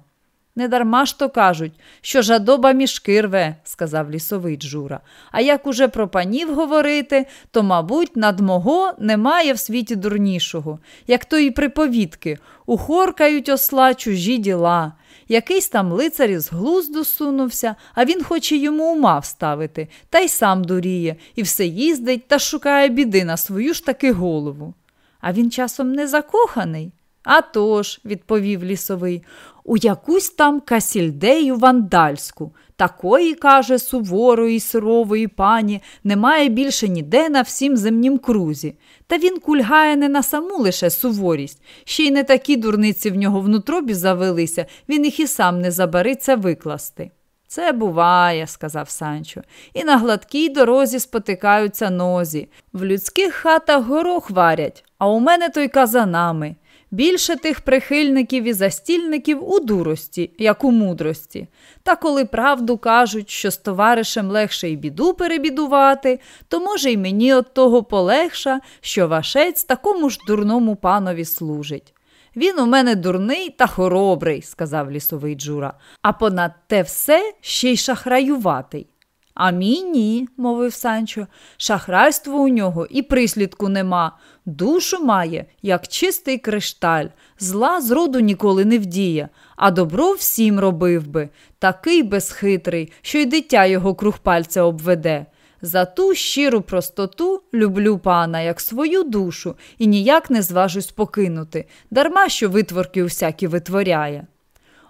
A: Недарма ж то кажуть, що жадоба мішки рве, сказав лісовий Джура. А як уже про панів говорити, то, мабуть, над мого немає в світі дурнішого, як то і приповідки, ухоркають осла чужі діла. Якийсь там лицар із глузду сунувся, а він хоче йому ума вставити, та й сам дуріє, і все їздить та шукає біди на свою ж таки голову. А він часом не закоханий. «А тож», – відповів лісовий, у якусь там касільдею вандальську. Такої, каже, суворої, сурової пані немає більше ніде на всім земнім крузі. Та він кульгає не на саму лише суворість, ще й не такі дурниці в нього внутробі завелися, він їх і сам не забариться викласти. Це буває, сказав Санчо, і на гладкій дорозі спотикаються нозі. В людських хатах горох варять, а у мене той казанами. Більше тих прихильників і застільників у дурості, як у мудрості. Та коли правду кажуть, що з товаришем легше й біду перебідувати, то може й мені от того полегша, що вашець такому ж дурному панові служить. Він у мене дурний та хоробрий, сказав лісовий Джура, а понад те все ще й шахраюватий. А мій ні, мовив Санчо. Шахрайство у нього і прислідку нема. Душу має, як чистий кришталь, зла зроду ніколи не вдіє, а добро всім робив би, такий безхитрий, що й дитя його круг пальця обведе. За ту щиру простоту люблю пана, як свою душу, і ніяк не зважусь покинути, дарма що витворки усякі витворяє.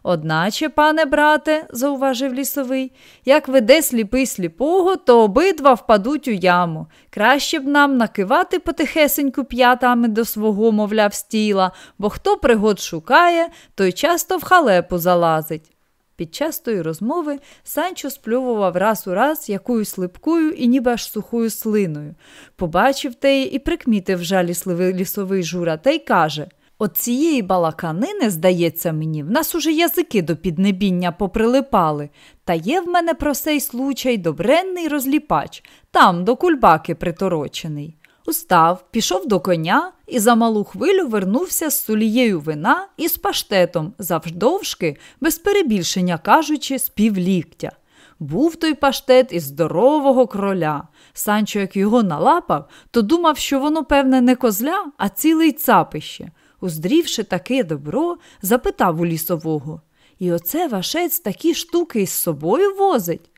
A: Одначе, пане брате, зауважив лісовий, як веде сліпий сліпого, то обидва впадуть у яму. Краще б нам накивати потихесеньку п'ятами до свого, мовляв, стіла, бо хто пригод шукає, той часто в халепу залазить. Під час тої розмови Санчо сплювував раз у раз якоюсь липкою і ніби аж сухою слиною. Побачив теї і прикмітив жалісливий лісовий жура та й каже От цієї балаканини, здається мені, в нас уже язики до піднебіння поприлипали, та є в мене про сей случай добренний розліпач, там до кульбаки приторочений. Устав, пішов до коня і за малу хвилю вернувся з сулією вина і з паштетом, завждовжки, без перебільшення кажучи, з півліктя. Був той паштет із здорового кроля. Санчо, як його налапав, то думав, що воно, певне, не козля, а цілий цапище. Уздрівши таке добро, запитав у лісового І оце вашець такі штуки із собою возить?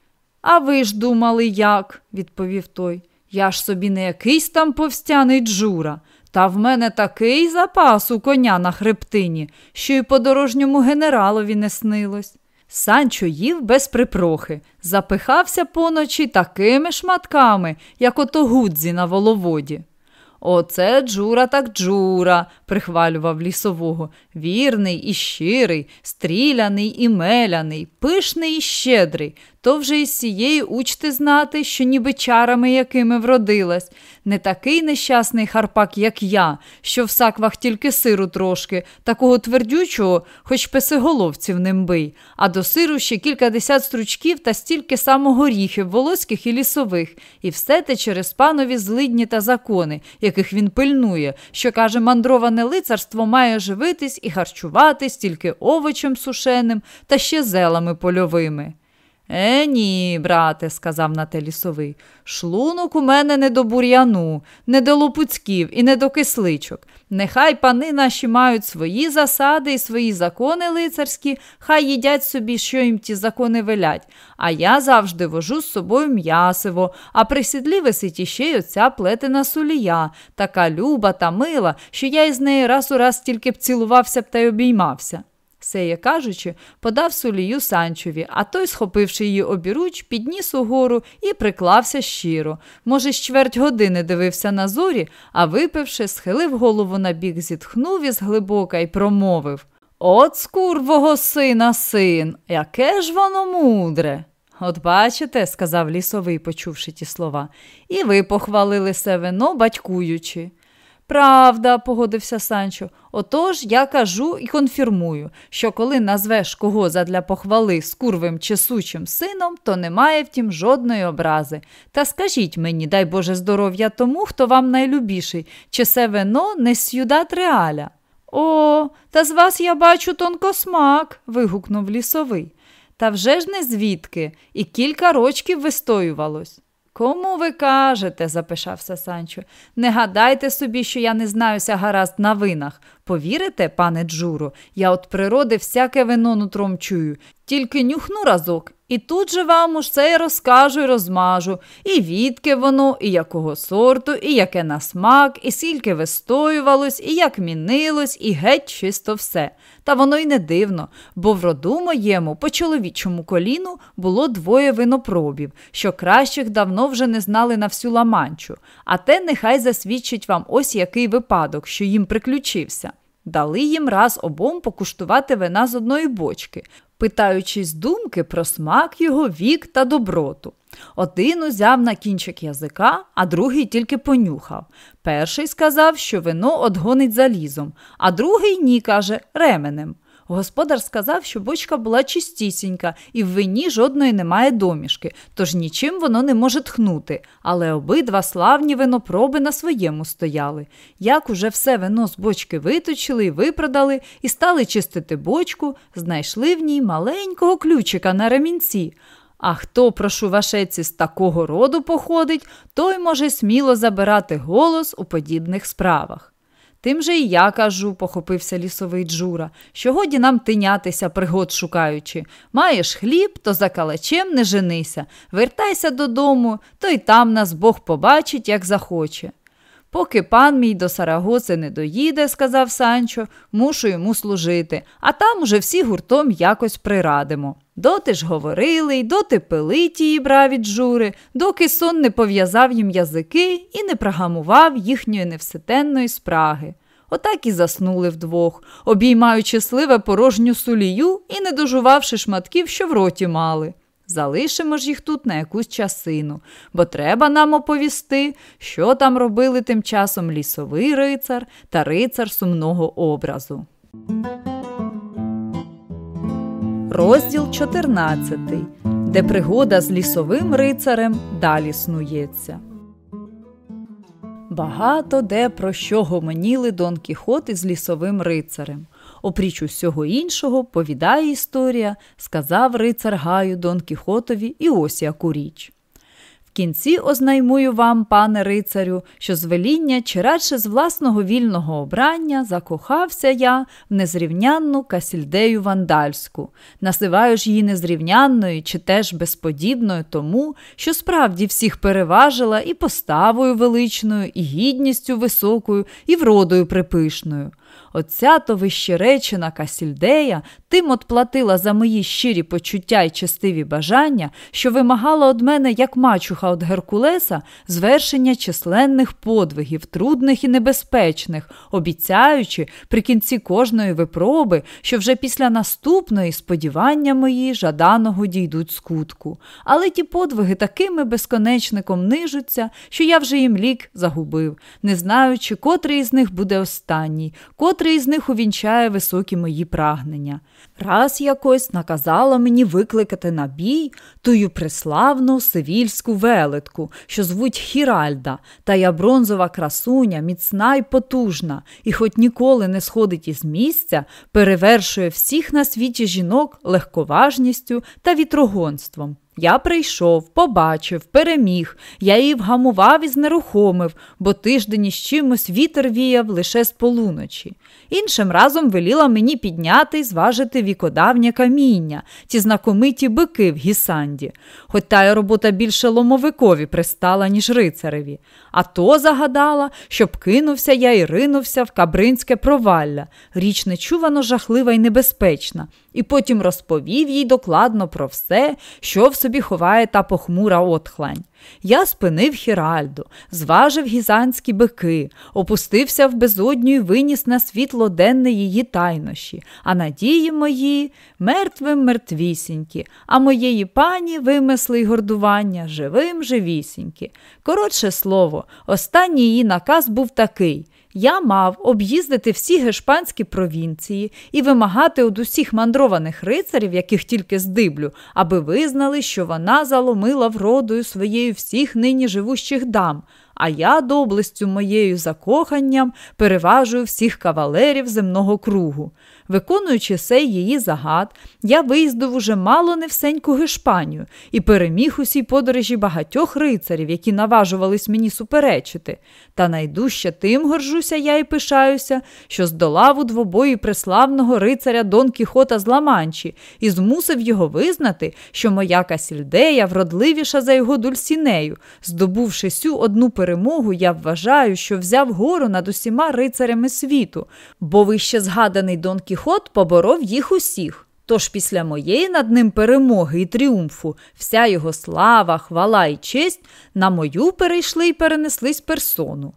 A: А ви ж думали, як? відповів той. Я ж собі не якийсь там повстяний джура, та в мене такий запас у коня на хребтині, що й подорожньому генералові не снилось. Санчо їв без припрохи, запихався поночі такими шматками, як ото гудзі на воловоді. Оце джура так джура, прихвалював лісового. Вірний і щирий, стріляний і меляний, пишний і щедрий. То вже із цієї учти знати, що ніби чарами якими вродилась. Не такий нещасний харпак, як я, що в саквах тільки сиру трошки, такого твердючого, хоч песиголовців ним бий, а до сиру ще кількадесят стручків та стільки само горіхів, волоських і лісових, і все те через панові злидні та закони, яких він пильнує, що каже, мандроване лицарство має живитись і харчуватись тільки овочем сушеним та ще зелами польовими. Е, ні, брате, сказав на те лісовий, шлунок у мене не до бур'яну, не до лопуцьків і не до кисличок. Нехай пани наші мають свої засади і свої закони лицарські, хай їдять собі, що їм ті закони велять. А я завжди вожу з собою м'ясиво, а при сідлі висить іще й оця плетена сулія, така люба та мила, що я із нею раз у раз тільки б цілувався б та й обіймався. Сеє кажучи, подав сулію Санчові, а той, схопивши її обіруч, підніс угору і приклався щиро. Може, з чверть години дивився на зорі, а випивши, схилив голову на бік, зітхнув із глибока й промовив От скурвого сина син, яке ж воно мудре. От бачите, сказав лісовий, почувши ті слова, і ви похвалили се вино, батькуючи. Правда, погодився Санчо. Отож я кажу і конфірмую, що коли назвеш кого задля похвали скурвим чи сучим сином, то немає втім жодної образи. Та скажіть мені, дай Боже здоров'я тому, хто вам найлюбіший, чи це вино не сюдат реаля. О, та з вас я бачу тонкосмак. вигукнув лісовий. Та вже ж не звідки, і кілька рочків вистоювалось. Кому ви кажете, запишався Санчо, не гадайте собі, що я не знаюся гаразд на винах. Повірите, пане Джуро, я от природи всяке вино нутром чую, тільки нюхну разок, і тут же вам уж це розкажу і розмажу, і відки воно, і якого сорту, і яке на смак, і скільки вистоювалось, і як мінилось, і геть чисто все. Та воно й не дивно, бо в роду моєму, по чоловічому коліну, було двоє винопробів, що кращих давно вже не знали на всю ламанчу, а те нехай засвідчить вам ось який випадок, що їм приключився. Дали їм раз обом покуштувати вина з одної бочки, питаючись думки про смак його вік та доброту. Один узяв на кінчик язика, а другий тільки понюхав. Перший сказав, що вино одгонить залізом, а другий ні, каже, ременем. Господар сказав, що бочка була чистісінька, і в вині жодної немає домішки, тож нічим воно не може тхнути, але обидва славні винопроби на своєму стояли. Як уже все вино з бочки виточили і випродали, і стали чистити бочку, знайшли в ній маленького ключика на ремінці. А хто, прошу вашеці, з такого роду походить, той може сміло забирати голос у подібних справах. Тим же і я кажу, похопився лісовий Джура, що годі нам тинятися, пригод шукаючи. Маєш хліб, то за калачем не женися, вертайся додому, то й там нас Бог побачить, як захоче. Поки пан мій до Сарагоси не доїде, сказав Санчо, мушу йому служити, а там уже всі гуртом якось прирадимо. Доти ж говорили й доти пили тії браві джури, доки сон не пов'язав їм язики і не прогамував їхньої невситенної спраги. Отак і заснули вдвох, обіймаючи сливе порожню сулію і не дожувавши шматків, що в роті мали. Залишимо ж їх тут на якусь часину, бо треба нам оповісти, що там робили тим часом лісовий рицар та рицар сумного образу. Розділ 14, де пригода з лісовим рицарем далі снується. Багато де про що гомоніли Дон Кіхот із лісовим рицарем. Опріч усього іншого, повідає історія, сказав рицар Гаю Дон Кіхотові і ось яку річ кінці ознаймую вам, пане рицарю, що з веління чи радше з власного вільного обрання закохався я в незрівнянну Касільдею Вандальську, називаю ж її незрівнянною чи теж безподібною тому, що справді всіх переважила і поставою величною, і гідністю високою, і вродою припишною. Оця то вищеречена Касільдея тим от платила за мої щирі почуття й честиві бажання, що вимагала од мене, як мачуха від Геркулеса, звершення численних подвигів, трудних і небезпечних, обіцяючи при кінці кожної випроби, що вже після наступної сподівання мої жаданого дійдуть скутку. Але ті подвиги такими безконечником нижуться, що я вже їм лік загубив, не знаючи, котрий із них буде останній котрий з них увінчає високі мої прагнення. Раз якось наказала мені викликати на бій тую преславну сивільську велетку, що звуть Хіральда, та я бронзова красуня, міцна й потужна, і, хоч ніколи не сходить із місця, перевершує всіх на світі жінок легковажністю та вітрогонством. Я прийшов, побачив, переміг, я її вгамував і знерухомив, бо тиждень із чимось вітер віяв лише з полуночі. Іншим разом веліла мені підняти і зважити вікодавнє каміння, ті знакомиті бики в гісанді, хоч та й робота більше ломовикові пристала, ніж рицареві. А то загадала, щоб кинувся я і ринувся в кабринське провалля, річ нечувано жахлива і небезпечна, і потім розповів їй докладно про все, що в собі ховає та похмура отхлань. Я спинив Хіральду, зважив гізанські бики, опустився в безодню і виніс на світло денне її тайнощі, а надії мої мертвим мертвісінькі, а моєї пані вимисли й гордування живим живісінькі. Коротше слово, останній її наказ був такий я мав об'їздити всі гешпанські провінції і вимагати од усіх мандрованих рицарів, яких тільки здиблю, аби визнали, що вона заломила вродою своєю всіх нині живущих дам, а я доблестю моєю закоханням переважую всіх кавалерів земного кругу. Виконуючи сей її загад, я виїздив уже мало не всеньку Гешпанію і переміг усій подорожі багатьох рицарів, які наважувались мені суперечити. Та найдужче тим горжуся я і пишаюся, що здолав у двобої преславного рицаря Дон Кіхота з Ламанчі і змусив його визнати, що моя Касільдея вродливіша за його дульсінею. Здобувши сю одну перемогу, я вважаю, що взяв гору над усіма рицарями світу, бо вище згаданий Дон Кіхот Кіхот поборов їх усіх. Тож після моєї над ним перемоги і тріумфу вся його слава, хвала і честь на мою перейшли і перенеслись персону.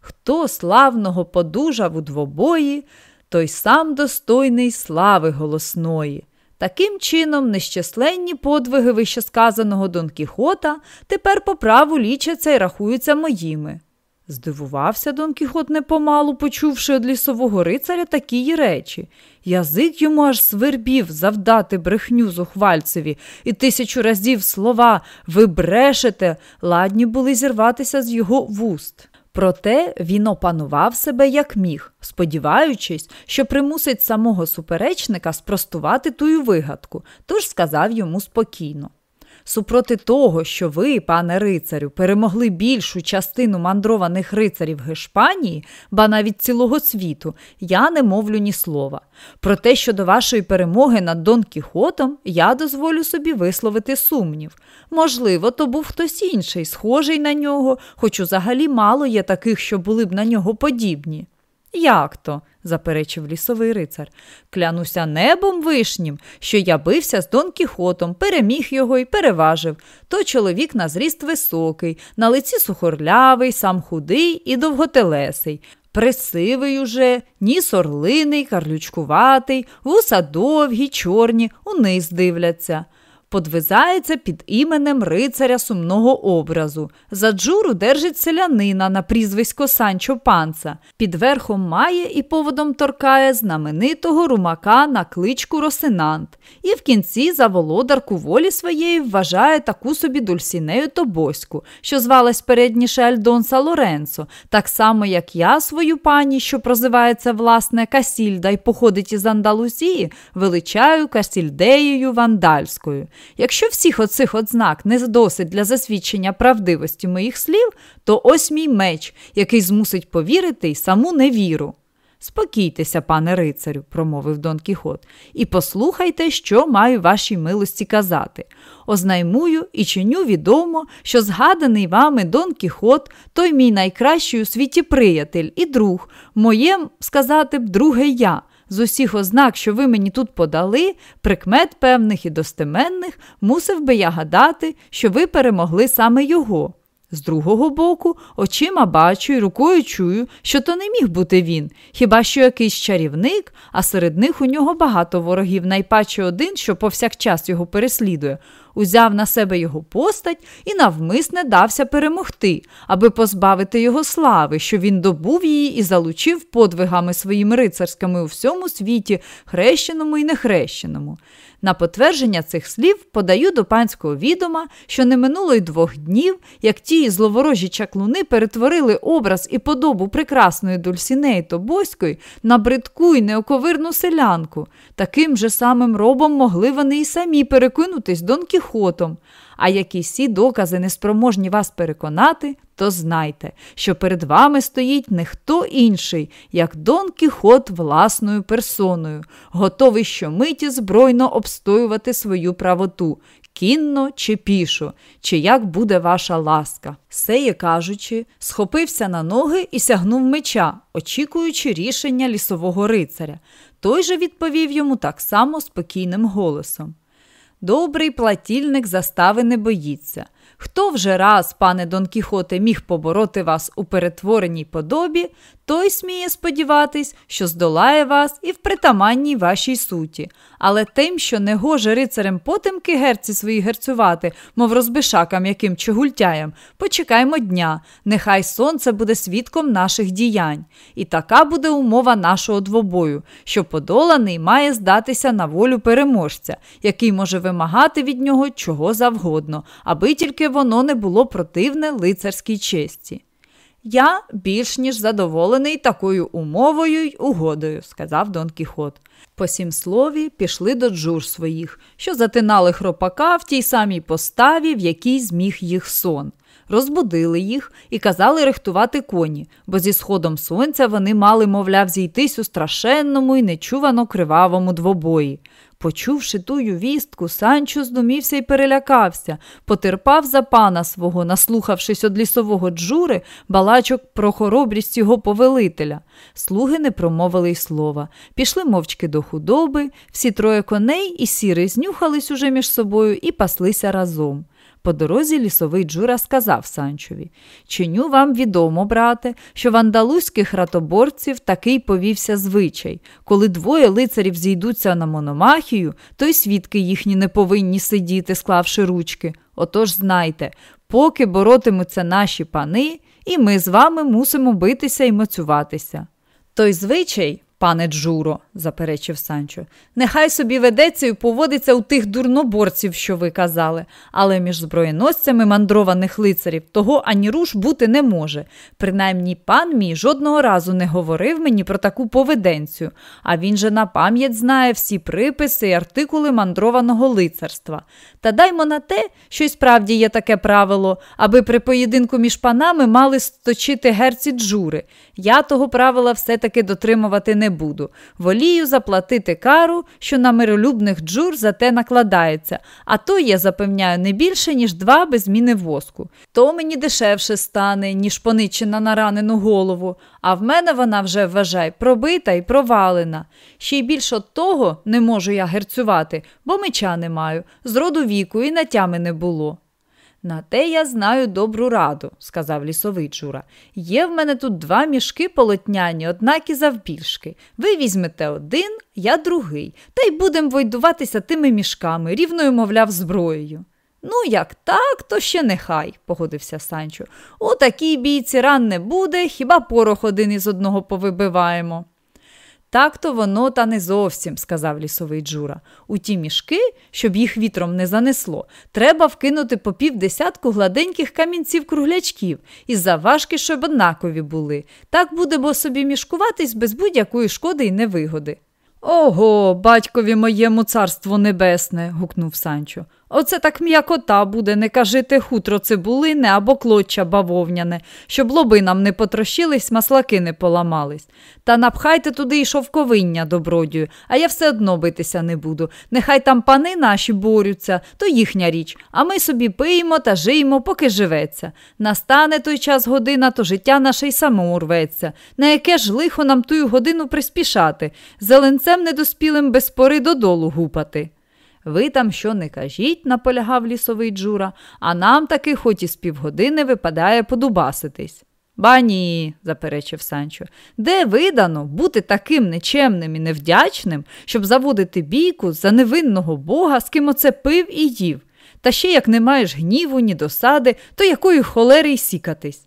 A: Хто славного подужав у двобої, той сам достойний слави голосної. Таким чином, нещасленні подвиги вищесказаного Дон Кіхота тепер по праву лічаться і рахуються моїми. Здивувався Дон Кіхот непомалу, почувши од лісового рицаря такі речі. Язик йому аж свербів завдати брехню зухвальцеві, і тисячу разів слова ви брешете, ладні були зірватися з його вуст. Проте він опанував себе як міг, сподіваючись, що примусить самого суперечника спростувати тую вигадку, тож сказав йому спокійно. Супроти того, що ви, пане рицарю, перемогли більшу частину мандрованих рицарів Гешпанії, ба навіть цілого світу, я не мовлю ні слова. Про те, що до вашої перемоги над Дон Кіхотом, я дозволю собі висловити сумнів. Можливо, то був хтось інший, схожий на нього, хоч взагалі мало є таких, що були б на нього подібні. Як то? заперечив лісовий рицар. Клянуся небом вишнім, що я бився з Дон Кіхотом, переміг його і переважив. То чоловік на зріст високий, на лиці сухорлявий, сам худий і довготелесий. Пресивий уже, ніс орлиний, карлючкуватий, вуса довгі, чорні, униз дивляться подвизається під іменем рицаря сумного образу. За джуру держить селянина на прізвисько Санчо Панца. Під верхом має і поводом торкає знаменитого румака на кличку Росинант. І в кінці за володарку волі своєї вважає таку собі Дульсінею Тобоську, що звалась передніше Альдонса Лоренцо, так само, як я свою пані, що прозивається власне Касільда і походить із Андалусії, величаю Касільдеєю Вандальською. Якщо всіх оцих ознак не досить для засвідчення правдивості моїх слів, то ось мій меч, який змусить повірити й саму невіру. Спокійтеся, пане рицарю, промовив Дон Кіхот, і послухайте, що маю вашій милості казати. Ознаймую і чиню відомо, що згаданий вами Дон Кіхот, той мій найкращий у світі приятель і друг, моєм сказати б, друге я. З усіх ознак, що ви мені тут подали, прикмет певних і достеменних, мусив би я гадати, що ви перемогли саме його. З другого боку, очима бачу і рукою чую, що то не міг бути він, хіба що якийсь чарівник, а серед них у нього багато ворогів, найпаче один, що повсякчас його переслідує узяв на себе його постать і навмисне дався перемогти, аби позбавити його слави, що він добув її і залучив подвигами своїми рицарськими у всьому світі, хрещеному і нехрещеному. На потвердження цих слів подаю до панського відома, що не минуло й двох днів, як ті зловорожі чаклуни перетворили образ і подобу прекрасної Дульсінеї Тобоської на бридку й неоковирну селянку. Таким же самим робом могли вони і самі перекинутись Дон Кіхотом. А як і всі докази неспроможні вас переконати, то знайте, що перед вами стоїть не хто інший, як Дон Кіхот власною персоною, готовий щомиті збройно обстоювати свою правоту, кінно чи пішо, чи як буде ваша ласка. Сеє кажучи, схопився на ноги і сягнув меча, очікуючи рішення лісового рицаря. Той же відповів йому так само спокійним голосом. Добрий платільник застави не боїться. Хто вже раз, пане Дон Кіхоте, міг побороти вас у перетвореній подобі, той сміє сподіватись, що здолає вас і в притаманній вашій суті. Але тим, що не гоже рицарем потемки герці свої герцювати, мов розбишакам яким чи гультяям, почекаймо дня, нехай сонце буде свідком наших діянь. І така буде умова нашого двобою, що подоланий має здатися на волю переможця, який може вимагати від нього чого завгодно, аби тільки воно не було противне лицарській честі. Я більш ніж задоволений такою умовою й угодою, сказав Дон Кіхот. По сім слові пішли до джур своїх, що затинали хропака в тій самій поставі, в якій зміг їх сон. Розбудили їх і казали рихтувати коні, бо зі сходом сонця вони мали, мовляв, зійтись у страшенному і нечувано кривавому двобої. Почувши тую вістку, Санчо здумівся і перелякався, потерпав за пана свого, наслухавшись од лісового джури, балачок про хоробрість його повелителя. Слуги не промовили й слова. Пішли мовчки до худоби, всі троє коней і сіри знюхались уже між собою і паслися разом. По дорозі лісовий Джура сказав Санчові Чиню вам відомо, брате, що в андалузьких ратоборців такий повівся звичай. Коли двоє лицарів зійдуться на мономахію, то й свідки їхні не повинні сидіти, склавши ручки. Отож знайте, поки боротимуться наші пани, і ми з вами мусимо битися і мацюватися. Той звичай пане Джуро, заперечив Санчо. Нехай собі ведеться і поводиться у тих дурноборців, що ви казали, але між зброєносцями мандрованих лицарів того ані руш бути не може. Принаймні пан мій жодного разу не говорив мені про таку поведенцю, а він же на пам'ять знає всі приписи і артикули мандрованого лицарства. Та даймо на те, що й справді є таке правило, аби при поєдинку між панами мали сточити герці джури. Я того правила все-таки дотримувати не буду. Волію заплатити кару, що на миролюбних джур за те накладається, а то я запевняю не більше, ніж два без зміни воску. То мені дешевше стане, ніж поничена на ранену голову, а в мене вона вже, вважай, пробита і провалена. Ще й більше того не можу я герцювати, бо меча не маю, з роду віку і натями не було. На те я знаю добру раду, сказав лісовий Джура. Є в мене тут два мішки полотняні, однакі завбільшки. Ви візьмете один, я другий, та й будемо войдуватися тими мішками, рівною, мовляв, зброєю. Ну, як так, то ще нехай, погодився Санчо. У такій бійці ран не буде, хіба порох один із одного повибиваємо. Так то воно та не зовсім, сказав лісовий Джура. У ті мішки, щоб їх вітром не занесло, треба вкинути по півдесятку гладеньких камінців круглячків і заважки, щоб однакові були. Так будемо собі мішкуватись без будь-якої шкоди і невигоди. Ого, батькові моєму царство небесне, гукнув Санчо. Оце так м'якота буде, не кажите хутро цибулине або клоччя бавовняне, щоб лоби нам не потрощились, маслаки не поламались. Та напхайте туди й шовковиння добродію, а я все одно битися не буду. Нехай там пани наші борються, то їхня річ, а ми собі пиємо та жиємо, поки живеться. Настане той час година, то життя наше й само урветься. На яке ж лихо нам тую годину приспішати, зеленцем недоспілим без пори додолу гупати. Ви там що не кажіть, наполягав лісовий Джура, а нам таки хоч і з півгодини випадає подубаситись. Ба ні, заперечив Санчо, де видано бути таким нечемним і невдячним, щоб заводити бійку за невинного бога, з ким оце пив і їв. Та ще як не маєш гніву, ні досади, то якої холери й сікатись.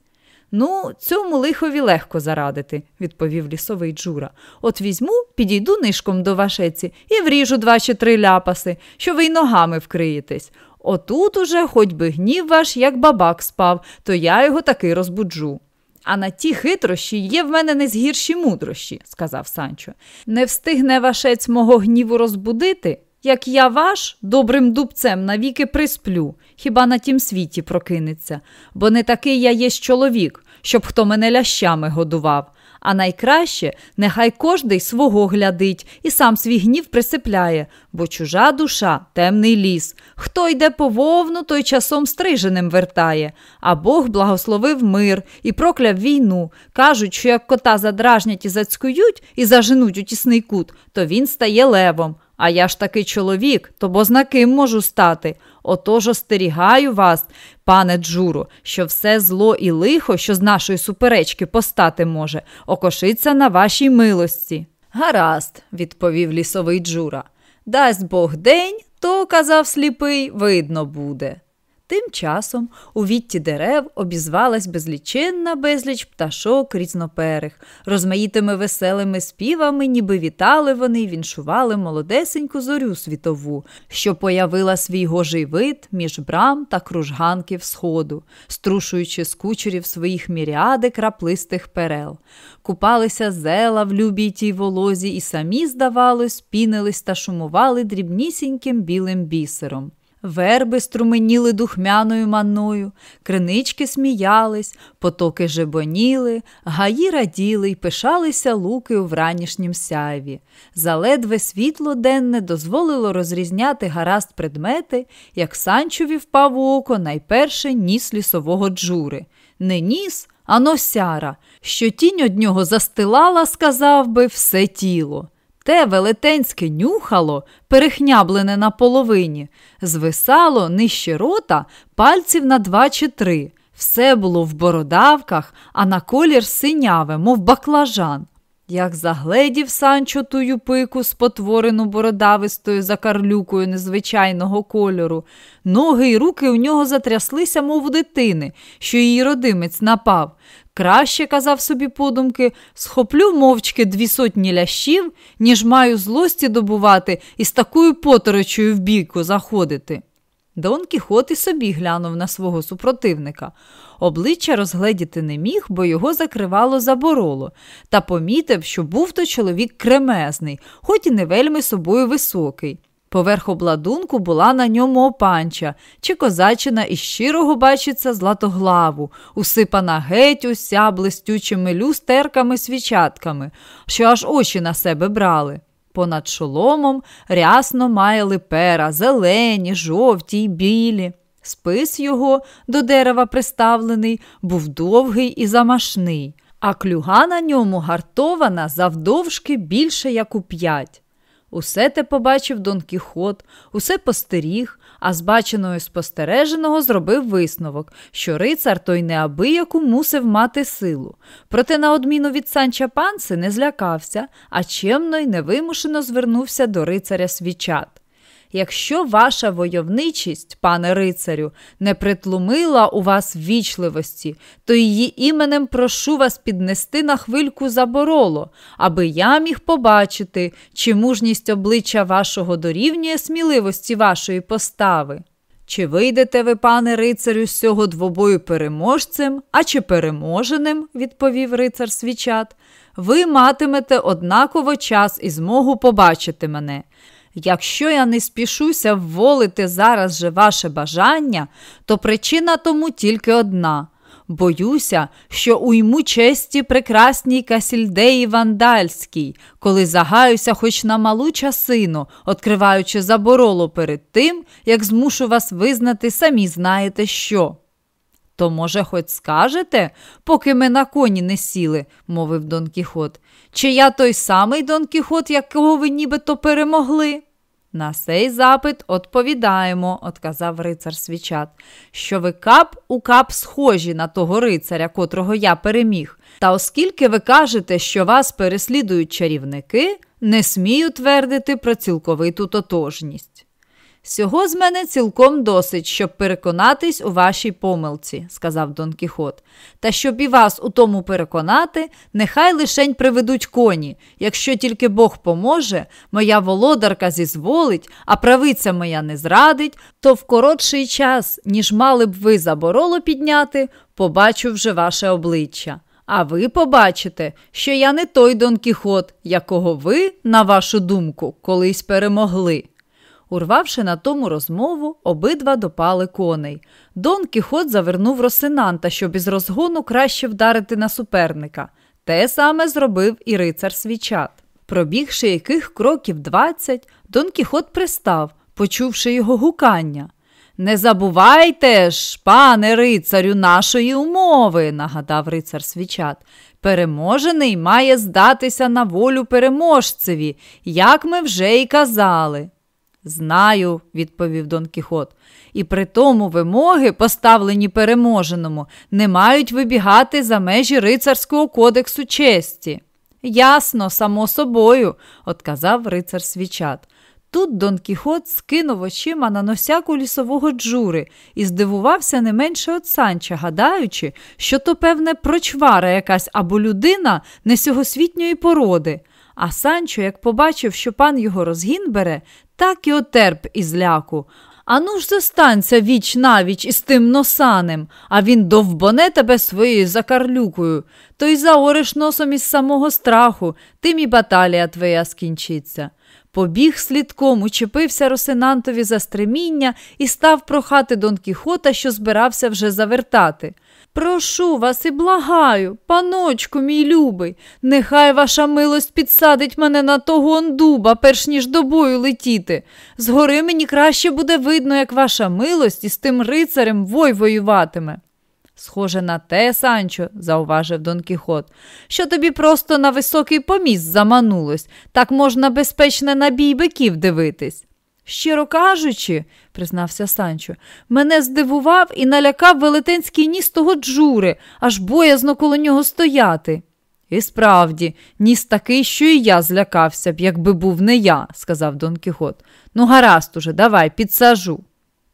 A: Ну, цьому лихові легко зарадити, відповів лісовий Джура. От візьму, підійду нишком до вашеці і вріжу два чи три ляпаси, що ви й ногами вкриєтесь. Отут уже, хоч би гнів ваш, як бабак спав, то я його таки розбуджу. А на ті хитрощі є в мене не згірші мудрощі, сказав Санчо. Не встигне вашець мого гніву розбудити, як я ваш добрим дубцем навіки присплю, хіба на тім світі прокинеться, бо не такий я єсть чоловік, щоб хто мене лящами годував. А найкраще нехай кожний свого глядить і сам свій гнів присипляє, бо чужа душа темний ліс. Хто йде по вовну, той часом стриженим вертає. А Бог благословив мир і прокляв війну. Кажуть, що як кота задражнять і зацькують і заженуть у тісний кут, то він стає левом. А я ж таки чоловік, то бозна ким можу стати. Отож остерігаю вас, пане Джуру, що все зло і лихо, що з нашої суперечки постати може, окошиться на вашій милості. Гаразд, відповів лісовий Джура. Дасть Бог день, то, казав сліпий, видно буде. Тим часом у вітті дерев обізвалась безліченна безліч пташок різноперих, розмаїтими веселими співами, ніби вітали вони й віншували молодесеньку зорю світову, що появила свій гожий вид між брам та кружганків сходу, струшуючи з кучерів своїх міріади краплистих перел. Купалися зела в любій тій волозі, і самі, здавалось, пінились та шумували дрібнісіньким білим бісером. Верби струменіли духмяною маною, кринички сміялись, потоки жебоніли, гаї раділи й пишалися луки у вранішнім сяйві. Заледве світло денне дозволило розрізняти гаразд предмети, як Санчові впав у око найперше ніс лісового джури. Не ніс, а носяра, що тінь од нього застилала, сказав би, все тіло. Те велетенське нюхало, перехняблене на половині, звисало нижче рота пальців на два чи три. Все було в бородавках, а на колір синяве, мов баклажан. Як загледів Санчо тую пику, спотворену бородавистою закарлюкою незвичайного кольору, ноги й руки у нього затряслися, мов у дитини, що її родимець напав. Краще, казав собі подумки, схоплю мовчки дві сотні лящів, ніж маю злості добувати і з такою поторочою в бійку заходити. Дон Кіхот і собі глянув на свого супротивника. Обличчя розгледіти не міг, бо його закривало забороло, та помітив, що був то чоловік кремезний, хоч і не вельми собою високий. Поверх обладунку була на ньому опанча, чи козачина із щирого бачиться златоглаву, усипана геть уся блистючими люстерками свічатками, що аж очі на себе брали. Понад шоломом рясно маяли пера, зелені, жовті й білі. Спис його, до дерева приставлений, був довгий і замашний, а клюга на ньому гартована завдовжки більше як у п'ять. Усе те побачив Дон Кіхот, усе постеріг, а з баченого спостереженого зробив висновок, що рицар той неабияку мусив мати силу. Проте, на одміну від Санча Панси, не злякався, а чемно й невимушено звернувся до рицаря свічат. Якщо ваша войовничість, пане рицарю, не притлумила у вас вічливості, то її іменем прошу вас піднести на хвильку забороло, аби я міг побачити, чи мужність обличчя вашого дорівнює сміливості вашої постави. Чи вийдете ви, пане рицарю, з цього двобою переможцем, а чи переможеним, відповів рицар свічат, ви матимете однаково час і змогу побачити мене. Якщо я не спішуся вволити зараз же ваше бажання, то причина тому тільки одна. Боюся, що уйму честі прекрасній Касільдеї Вандальській, коли загаюся хоч на малу часину, відкриваючи заборолу перед тим, як змушу вас визнати, самі знаєте що. То, може, хоч скажете, поки ми на коні не сіли, мовив Дон Кіхот, чи я той самий Дон Кіхот, якого ви нібито перемогли? На сей запит відповідаємо, отказав рицар свічат, що ви кап у кап схожі на того рицаря, котрого я переміг. Та оскільки ви кажете, що вас переслідують чарівники, не смію твердити про цілковиту тотожність. Сього з мене цілком досить, щоб переконатись у вашій помилці, сказав Дон Кіхот. Та щоб і вас у тому переконати, нехай лишень приведуть коні. Якщо тільки Бог поможе, моя володарка зізволить, а правиця моя не зрадить, то в коротший час, ніж мали б ви забороло підняти, побачу вже ваше обличчя. А ви побачите, що я не той Дон Кіхот, якого ви, на вашу думку, колись перемогли. Урвавши на тому розмову, обидва допали коней. Дон Кіхот завернув Росинанта, щоб із розгону краще вдарити на суперника. Те саме зробив і рицар свічат. Пробігши яких кроків двадцять, Дон Кіхот пристав, почувши його гукання. Не забувайте ж, пане рицарю, нашої умови, нагадав рицар свічат. Переможений має здатися на волю переможцеві, як ми вже й казали. Знаю, відповів Дон Кіхот, і при тому вимоги, поставлені переможеному, не мають вибігати за межі рицарського кодексу честі. Ясно, само собою, отказав рицар свічат. Тут Дон Кіхот скинув очима на носяку лісового джури і здивувався не менше от Санча, гадаючи, що то, певне, прочвара якась або людина несьогосвітньої породи. А Санчо, як побачив, що пан його розгін бере, так і отерп із ляку. Ану ж зостанься віч навіч із тим носаним, а він довбоне тебе своєю закарлюкою, то й заориш носом із самого страху, тим і баталія твоя скінчиться. Побіг слідком, учепився Росинантові за стреміння і став прохати Дон Кіхота, що збирався вже завертати. Прошу вас і благаю, паночку, мій любий, нехай ваша милость підсадить мене на того ондуба, перш ніж до бою летіти. Згори мені краще буде видно, як ваша милость із тим рицарем вой воюватиме. Схоже на те, Санчо, зауважив Дон Кіхот, що тобі просто на високий поміст заманулось, так можна безпечно на бій биків дивитись. Щиро кажучи, признався Санчо, мене здивував і налякав велетенський ніс того джури, аж боязно коло нього стояти. І справді, ніс такий, що і я злякався б, якби був не я, сказав Дон Кіхот. Ну, гаразд уже, давай, підсажу.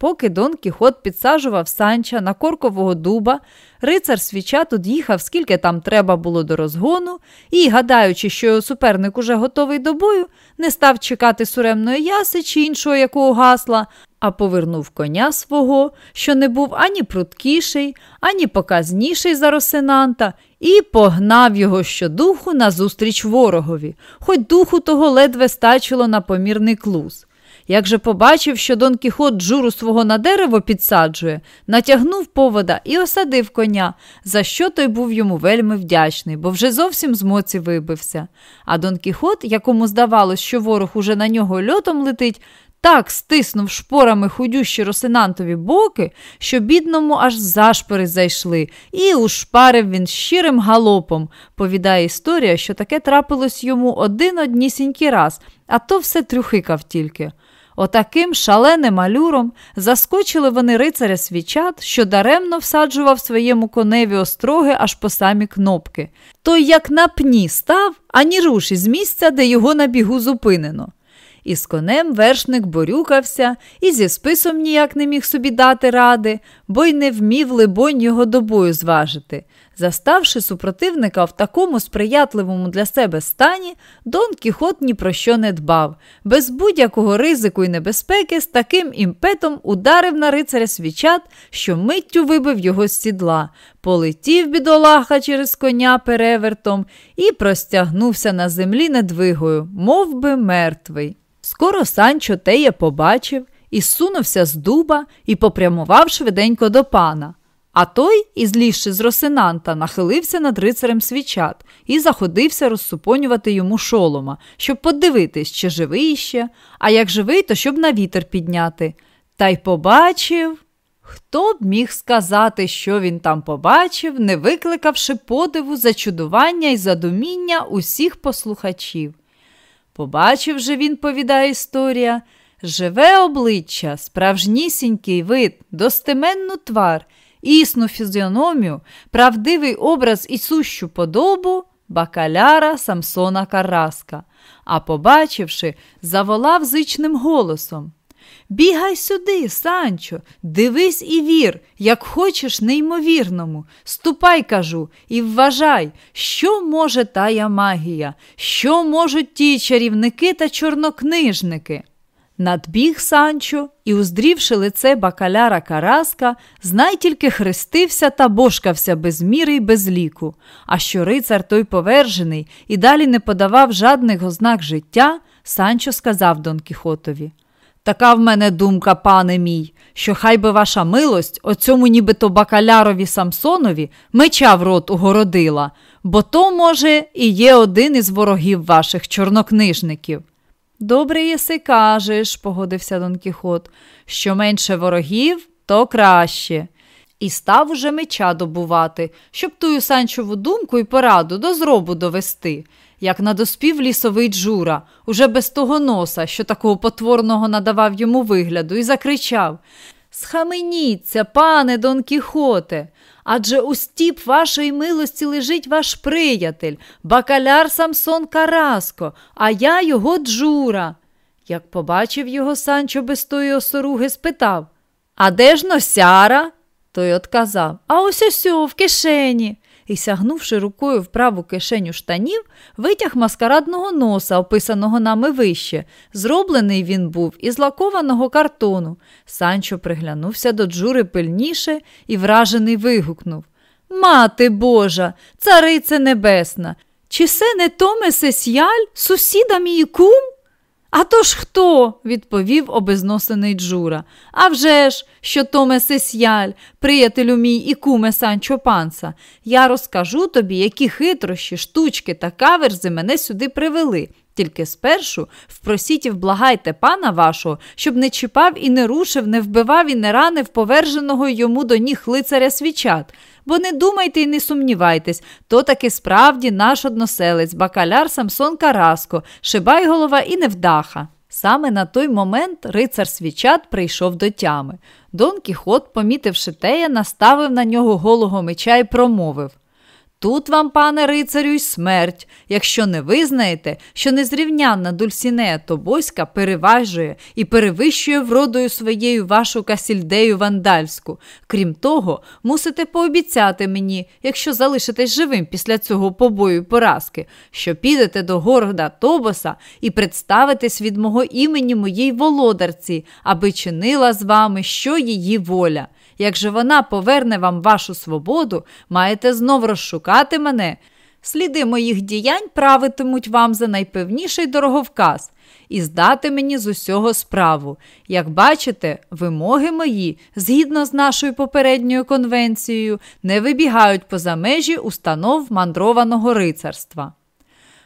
A: Поки Дон Кіхот підсаджував санча на коркового дуба, рицар свічат од'їхав, скільки там треба було до розгону, і, гадаючи, що його суперник уже готовий до бою, не став чекати суремної яси чи іншого якого гасла, а повернув коня свого, що не був ані пруткіший, ані показніший за Росинанта, і погнав його щодуху назустріч ворогові, хоч духу того ледве стачило на помірний клуз. Як же побачив, що Дон Кіхот джуру свого на дерево підсаджує, натягнув повода і осадив коня, за що той був йому вельми вдячний, бо вже зовсім з моці вибився. А Дон Кіхот, якому здавалось, що ворог уже на нього льотом летить, так стиснув шпорами худющі росинантові боки, що бідному аж зашпори зайшли, і ушпарив він щирим галопом. Повідає історія, що таке трапилось йому один однісінький раз, а то все трюхикав тільки. Отаким шаленим алюром заскочили вони рицаря свічат, що даремно всаджував своєму коневі остроги аж по самі кнопки. Той, як на пні став, ані руш із місця, де його на бігу зупинено. І з конем вершник борюкався і зі списом ніяк не міг собі дати ради, бо й не вмів, либонь, його до бою зважити. Заставши супротивника в такому сприятливому для себе стані, Дон Кіхот ні про що не дбав. Без будь-якого ризику і небезпеки з таким імпетом ударив на рицаря свічат, що миттю вибив його з сідла, полетів бідолаха через коня перевертом і простягнувся на землі недвигою, мов би мертвий. Скоро Санчо теє побачив і сунувся з дуба і попрямував швиденько до пана. А той, ізлізши з росинанта, нахилився над рицарем свічат і заходився розсупонювати йому шолома, щоб подивитись, чи живий ще, а як живий, то щоб на вітер підняти. Та й побачив. Хто б міг сказати, що він там побачив, не викликавши подиву, зачудування і задуміння усіх послухачів. Побачив же він, повідає історія, живе обличчя, справжнісінький вид, достеменну твар існу фізіономію, правдивий образ і сущу подобу бакаляра Самсона Караска, а побачивши, заволав зичним голосом. Бігай сюди, Санчо, дивись і вір, як хочеш неймовірному. Ступай, кажу, і вважай, що може тая магія, що можуть ті чарівники та чорнокнижники. Надбіг Санчо і, уздрівши лице бакаляра Караска, знай тільки хрестився та бошкався без міри й без ліку. А що рицар той повержений і далі не подавав жадних ознак життя, Санчо сказав Дон Кіхотові. Така в мене думка, пане мій, що хай би ваша милость оцьому нібито бакалярові Самсонові меча в рот угородила, бо то, може, і є один із ворогів ваших чорнокнижників. Добре єси кажеш, погодився Дон Кіхот, що менше ворогів, то краще. І став уже меча добувати, щоб тую санчову думку і пораду до зробу довести, як надоспів лісовий джура, уже без того носа, що такого потворного надавав йому вигляду, і закричав. Схаменіться, пане Дон Кіхоте, адже у стіп вашої милості лежить ваш приятель, бакаляр Самсон Караско, а я його джура. Як побачив його Санчо без тої осоруги, спитав А де ж носяра? Той отказав А ось ось в кишені і, сягнувши рукою в праву кишеню штанів, витяг маскарадного носа, описаного нами вище. Зроблений він був із лакованого картону. Санчо приглянувся до джури пильніше і вражений вигукнув Мати Божа, царице небесна! Чи се не Томе Сесяль, сусіда мій кум? А то ж хто? відповів обезносений Джура. «А вже ж, що Томе Сесіаль, приятелю мій і куме Санчо Панса. Я розкажу тобі, які хитрощі, штучки та каверзи мене сюди привели. Тільки спершу впросіть і вблагайте пана вашого, щоб не чіпав і не рушив, не вбивав і не ранив поверженого йому до ніг лицаря Свічад. Бо не думайте і не сумнівайтесь, то таки справді наш односелець, бакаляр Самсон Караско, шибайголова і невдаха. Саме на той момент рицар Свічад прийшов до тями. Дон Кіхот, помітивши тея, наставив на нього голого меча і промовив Тут вам, пане рицарю, й смерть, якщо не визнаєте, що незрівнянна Дульсінея Тобоська переважує і перевищує вродою своєю вашу Касільдею Вандальську. Крім того, мусите пообіцяти мені, якщо залишитесь живим після цього побою і поразки, що підете до города Тобоса і представитесь від мого імені моїй володарці, аби чинила з вами, що її воля. Як же вона поверне вам вашу свободу, маєте знов розшукати мене. Сліди моїх діянь правитимуть вам за найпевніший дороговказ і здати мені з усього справу. Як бачите, вимоги мої, згідно з нашою попередньою конвенцією, не вибігають поза межі установ мандрованого рицарства.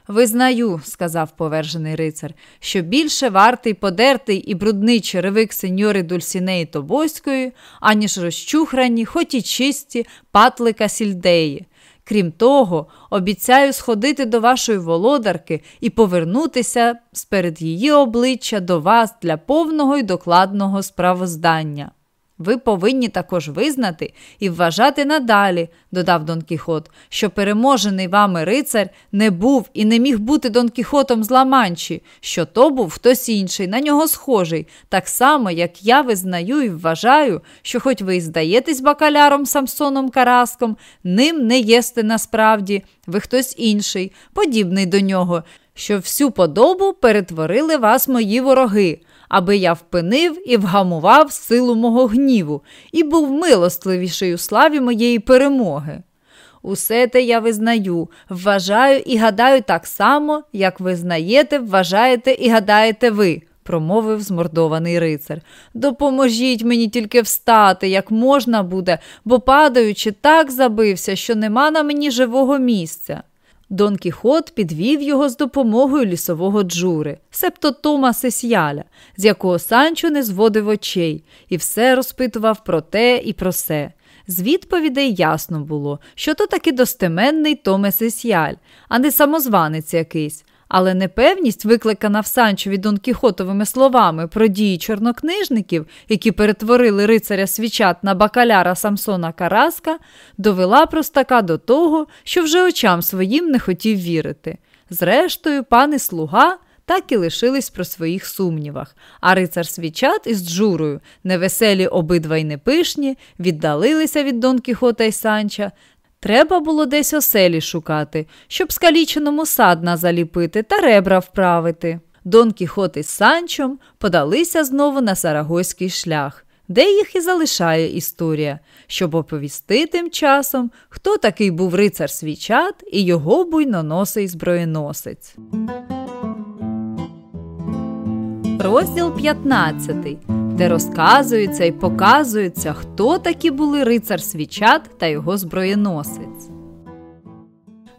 A: Визнаю, сказав повержений рицар, що більше вартий подертий і брудний черевик сеньори Дульсінеї Тобойської, аніж розчухрані, хоч і чисті патлика сільдеї. Крім того, обіцяю сходити до вашої володарки і повернутися сперед її обличчя до вас для повного і докладного справоздання. Ви повинні також визнати і вважати надалі, додав Дон Кіхот, що переможений вами рицар не був і не міг бути Дон Кіхотом з Ламанчі, що то був хтось інший, на нього схожий, так само, як я визнаю і вважаю, що, хоч ви і здаєтесь бакаляром Самсоном Караском, ним не єсте насправді, ви хтось інший, подібний до нього, що всю подобу перетворили вас мої вороги аби я впинив і вгамував силу мого гніву і був милостливіший у славі моєї перемоги. Усе те я визнаю, вважаю і гадаю так само, як ви знаєте, вважаєте і гадаєте ви, промовив змордований рицар. Допоможіть мені тільки встати, як можна буде, бо падаючи, так забився, що нема на мені живого місця. Дон Кіхот підвів його з допомогою лісового джури, септо Тома Сесяля, з якого Санчо не зводив очей, і все розпитував про те і про се. З відповідей ясно було, що то таки достеменний Томе Сесяль, а не самозванець якийсь. Але непевність, викликана в Санчові Дон Кіхотовими словами про дії чорнокнижників, які перетворили рицаря свічат на бакаляра Самсона Караска, довела простака до того, що вже очам своїм не хотів вірити. Зрештою, пан і слуга так і лишились про своїх сумнівах, а рицар свічат із Джурою, невеселі обидва й непишні, віддалилися від Дон Кіхота й Санча Треба було десь оселі шукати, щоб скаліченому садна заліпити та ребра вправити. Дон Кіхот із Санчом подалися знову на Сарагойський шлях, де їх і залишає історія, щоб оповісти тим часом, хто такий був рицар свічат і його буйноносий зброєносець. Розділ 15 де розказується і показується, хто такі були рицар свічат та його зброєносець.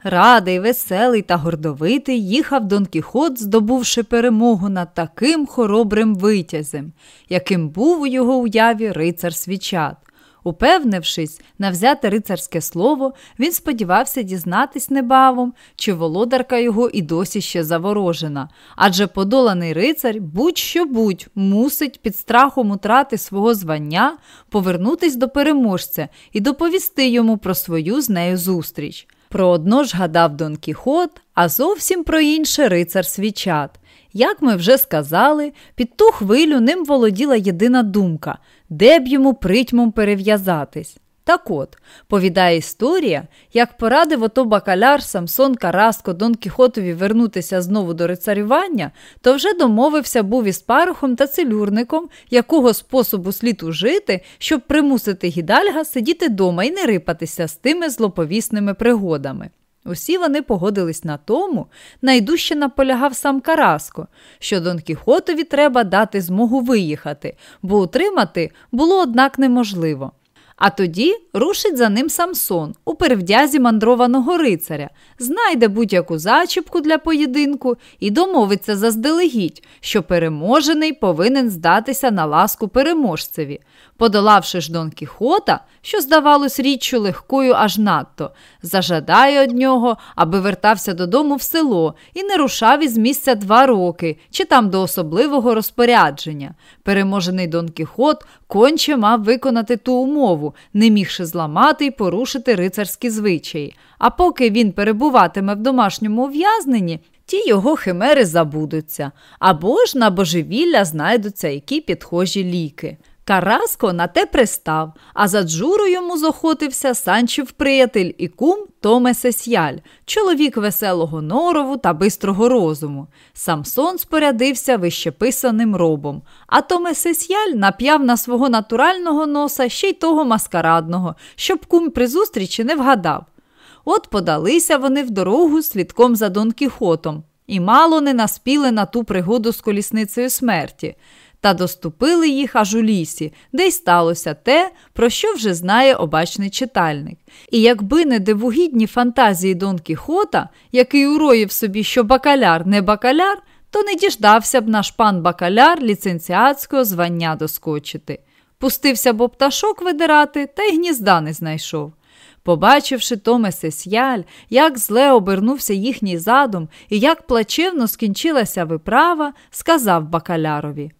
A: Радий, веселий та гордовитий їхав Дон Кіхот, здобувши перемогу над таким хоробрим витязем, яким був у його уяві рицар свічат. Упевнившись на взяте рицарське слово, він сподівався дізнатись небавом, чи володарка його і досі ще заворожена, адже подоланий рицар будь-що будь мусить під страхом утрати свого звання повернутись до переможця і доповісти йому про свою з нею зустріч. Про одно ж гадав Дон Кіхот, а зовсім про інше рицар свічат. Як ми вже сказали, під ту хвилю ним володіла єдина думка, де б йому притьмом перев'язатись. Так от, повідає історія, як порадив ото бакаляр Самсон Караско Дон Кіхотові вернутися знову до рицарювання, то вже домовився був із парохом та целюрником, якого способу слід ужити, щоб примусити гідальга сидіти дома і не рипатися з тими злоповісними пригодами. Усі вони погодились на тому, найдужче наполягав сам Караско, що Дон Кіхотові треба дати змогу виїхати, бо утримати було однак неможливо. А тоді рушить за ним Самсон у перевдязі мандрованого рицаря, знайде будь-яку зачіпку для поєдинку і домовиться заздалегідь, що переможений повинен здатися на ласку переможцеві. Подолавши ж Дон Кіхота, що здавалось річчю легкою аж надто, зажадає од нього, аби вертався додому в село і не рушав із місця два роки, чи там до особливого розпорядження. Переможений Дон Кіхот конче мав виконати ту умову не мігши зламати й порушити рицарські звичаї. А поки він перебуватиме в домашньому ув'язненні, ті його химери забудуться, або ж на божевілля знайдуться які підхожі ліки. Караско на те пристав, а за Джуру йому зохотився Санчів приятель і кум Томе Сесяль, чоловік веселого норову та бистрого розуму. Самсон спорядився вищеписаним робом, а Томе Сесяль нап'яв на свого натурального носа ще й того маскарадного, щоб кум при зустрічі не вгадав. От подалися вони в дорогу слідком за Дон Кіхотом і мало не наспіли на ту пригоду з колісницею смерті та доступили їх аж у лісі, де й сталося те, про що вже знає обачний читальник. І якби не дивугідні фантазії Дон Кіхота, який уроїв собі, що бакаляр не бакаляр, то не діждався б наш пан бакаляр ліцензіатського звання доскочити. Пустився б пташок видирати, та й гнізда не знайшов. Побачивши Томе Сесяль, як зле обернувся їхній задум і як плачевно скінчилася виправа, сказав бакалярові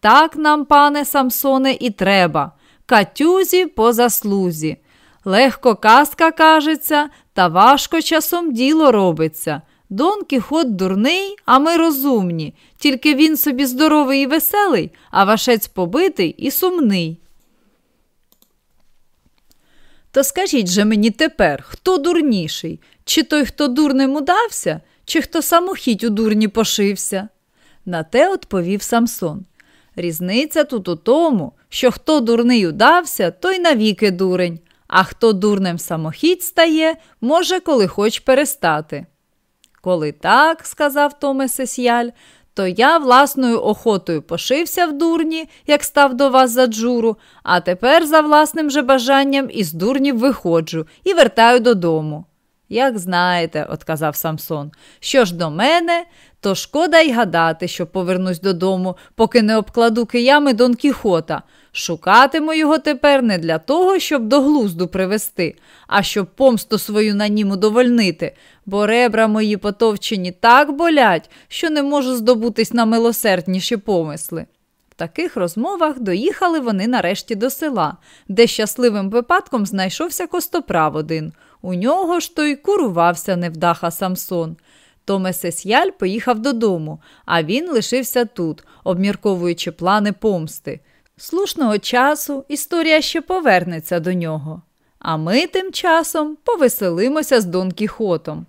A: так нам, пане Самсоне, і треба. Катюзі по заслузі. Легко казка кажеться, та важко часом діло робиться. Дон Кіхот дурний, а ми розумні, тільки він собі здоровий і веселий, а вашець побитий і сумний. То скажіть же мені тепер, хто дурніший? Чи той, хто дурним удався, чи хто самохідь у дурні пошився? На те відповів Самсон. Різниця тут у тому, що хто дурний удався, той навіки дурень, а хто дурнем самохідь стає, може коли хоч перестати. Коли так, сказав Томе Сесяль, то я власною охотою пошився в дурні, як став до вас за джуру, а тепер за власним же бажанням із дурнів виходжу і вертаю додому. Як знаєте, отказав Самсон, що ж до мене, то шкода й гадати, що повернусь додому, поки не обкладу киями Дон Кіхота. Шукатиму його тепер не для того, щоб до глузду привести, а щоб помсту свою на нім удовольнити, бо ребра мої потовчені так болять, що не можу здобутись на милосердніші помисли. В таких розмовах доїхали вони нарешті до села, де щасливим випадком знайшовся костоправ один. У нього ж то й курувався невдаха Самсон. Томе Сесьяль поїхав додому, а він лишився тут, обмірковуючи плани помсти. Слушного часу історія ще повернеться до нього. А ми тим часом повеселимося з Дон Кіхотом.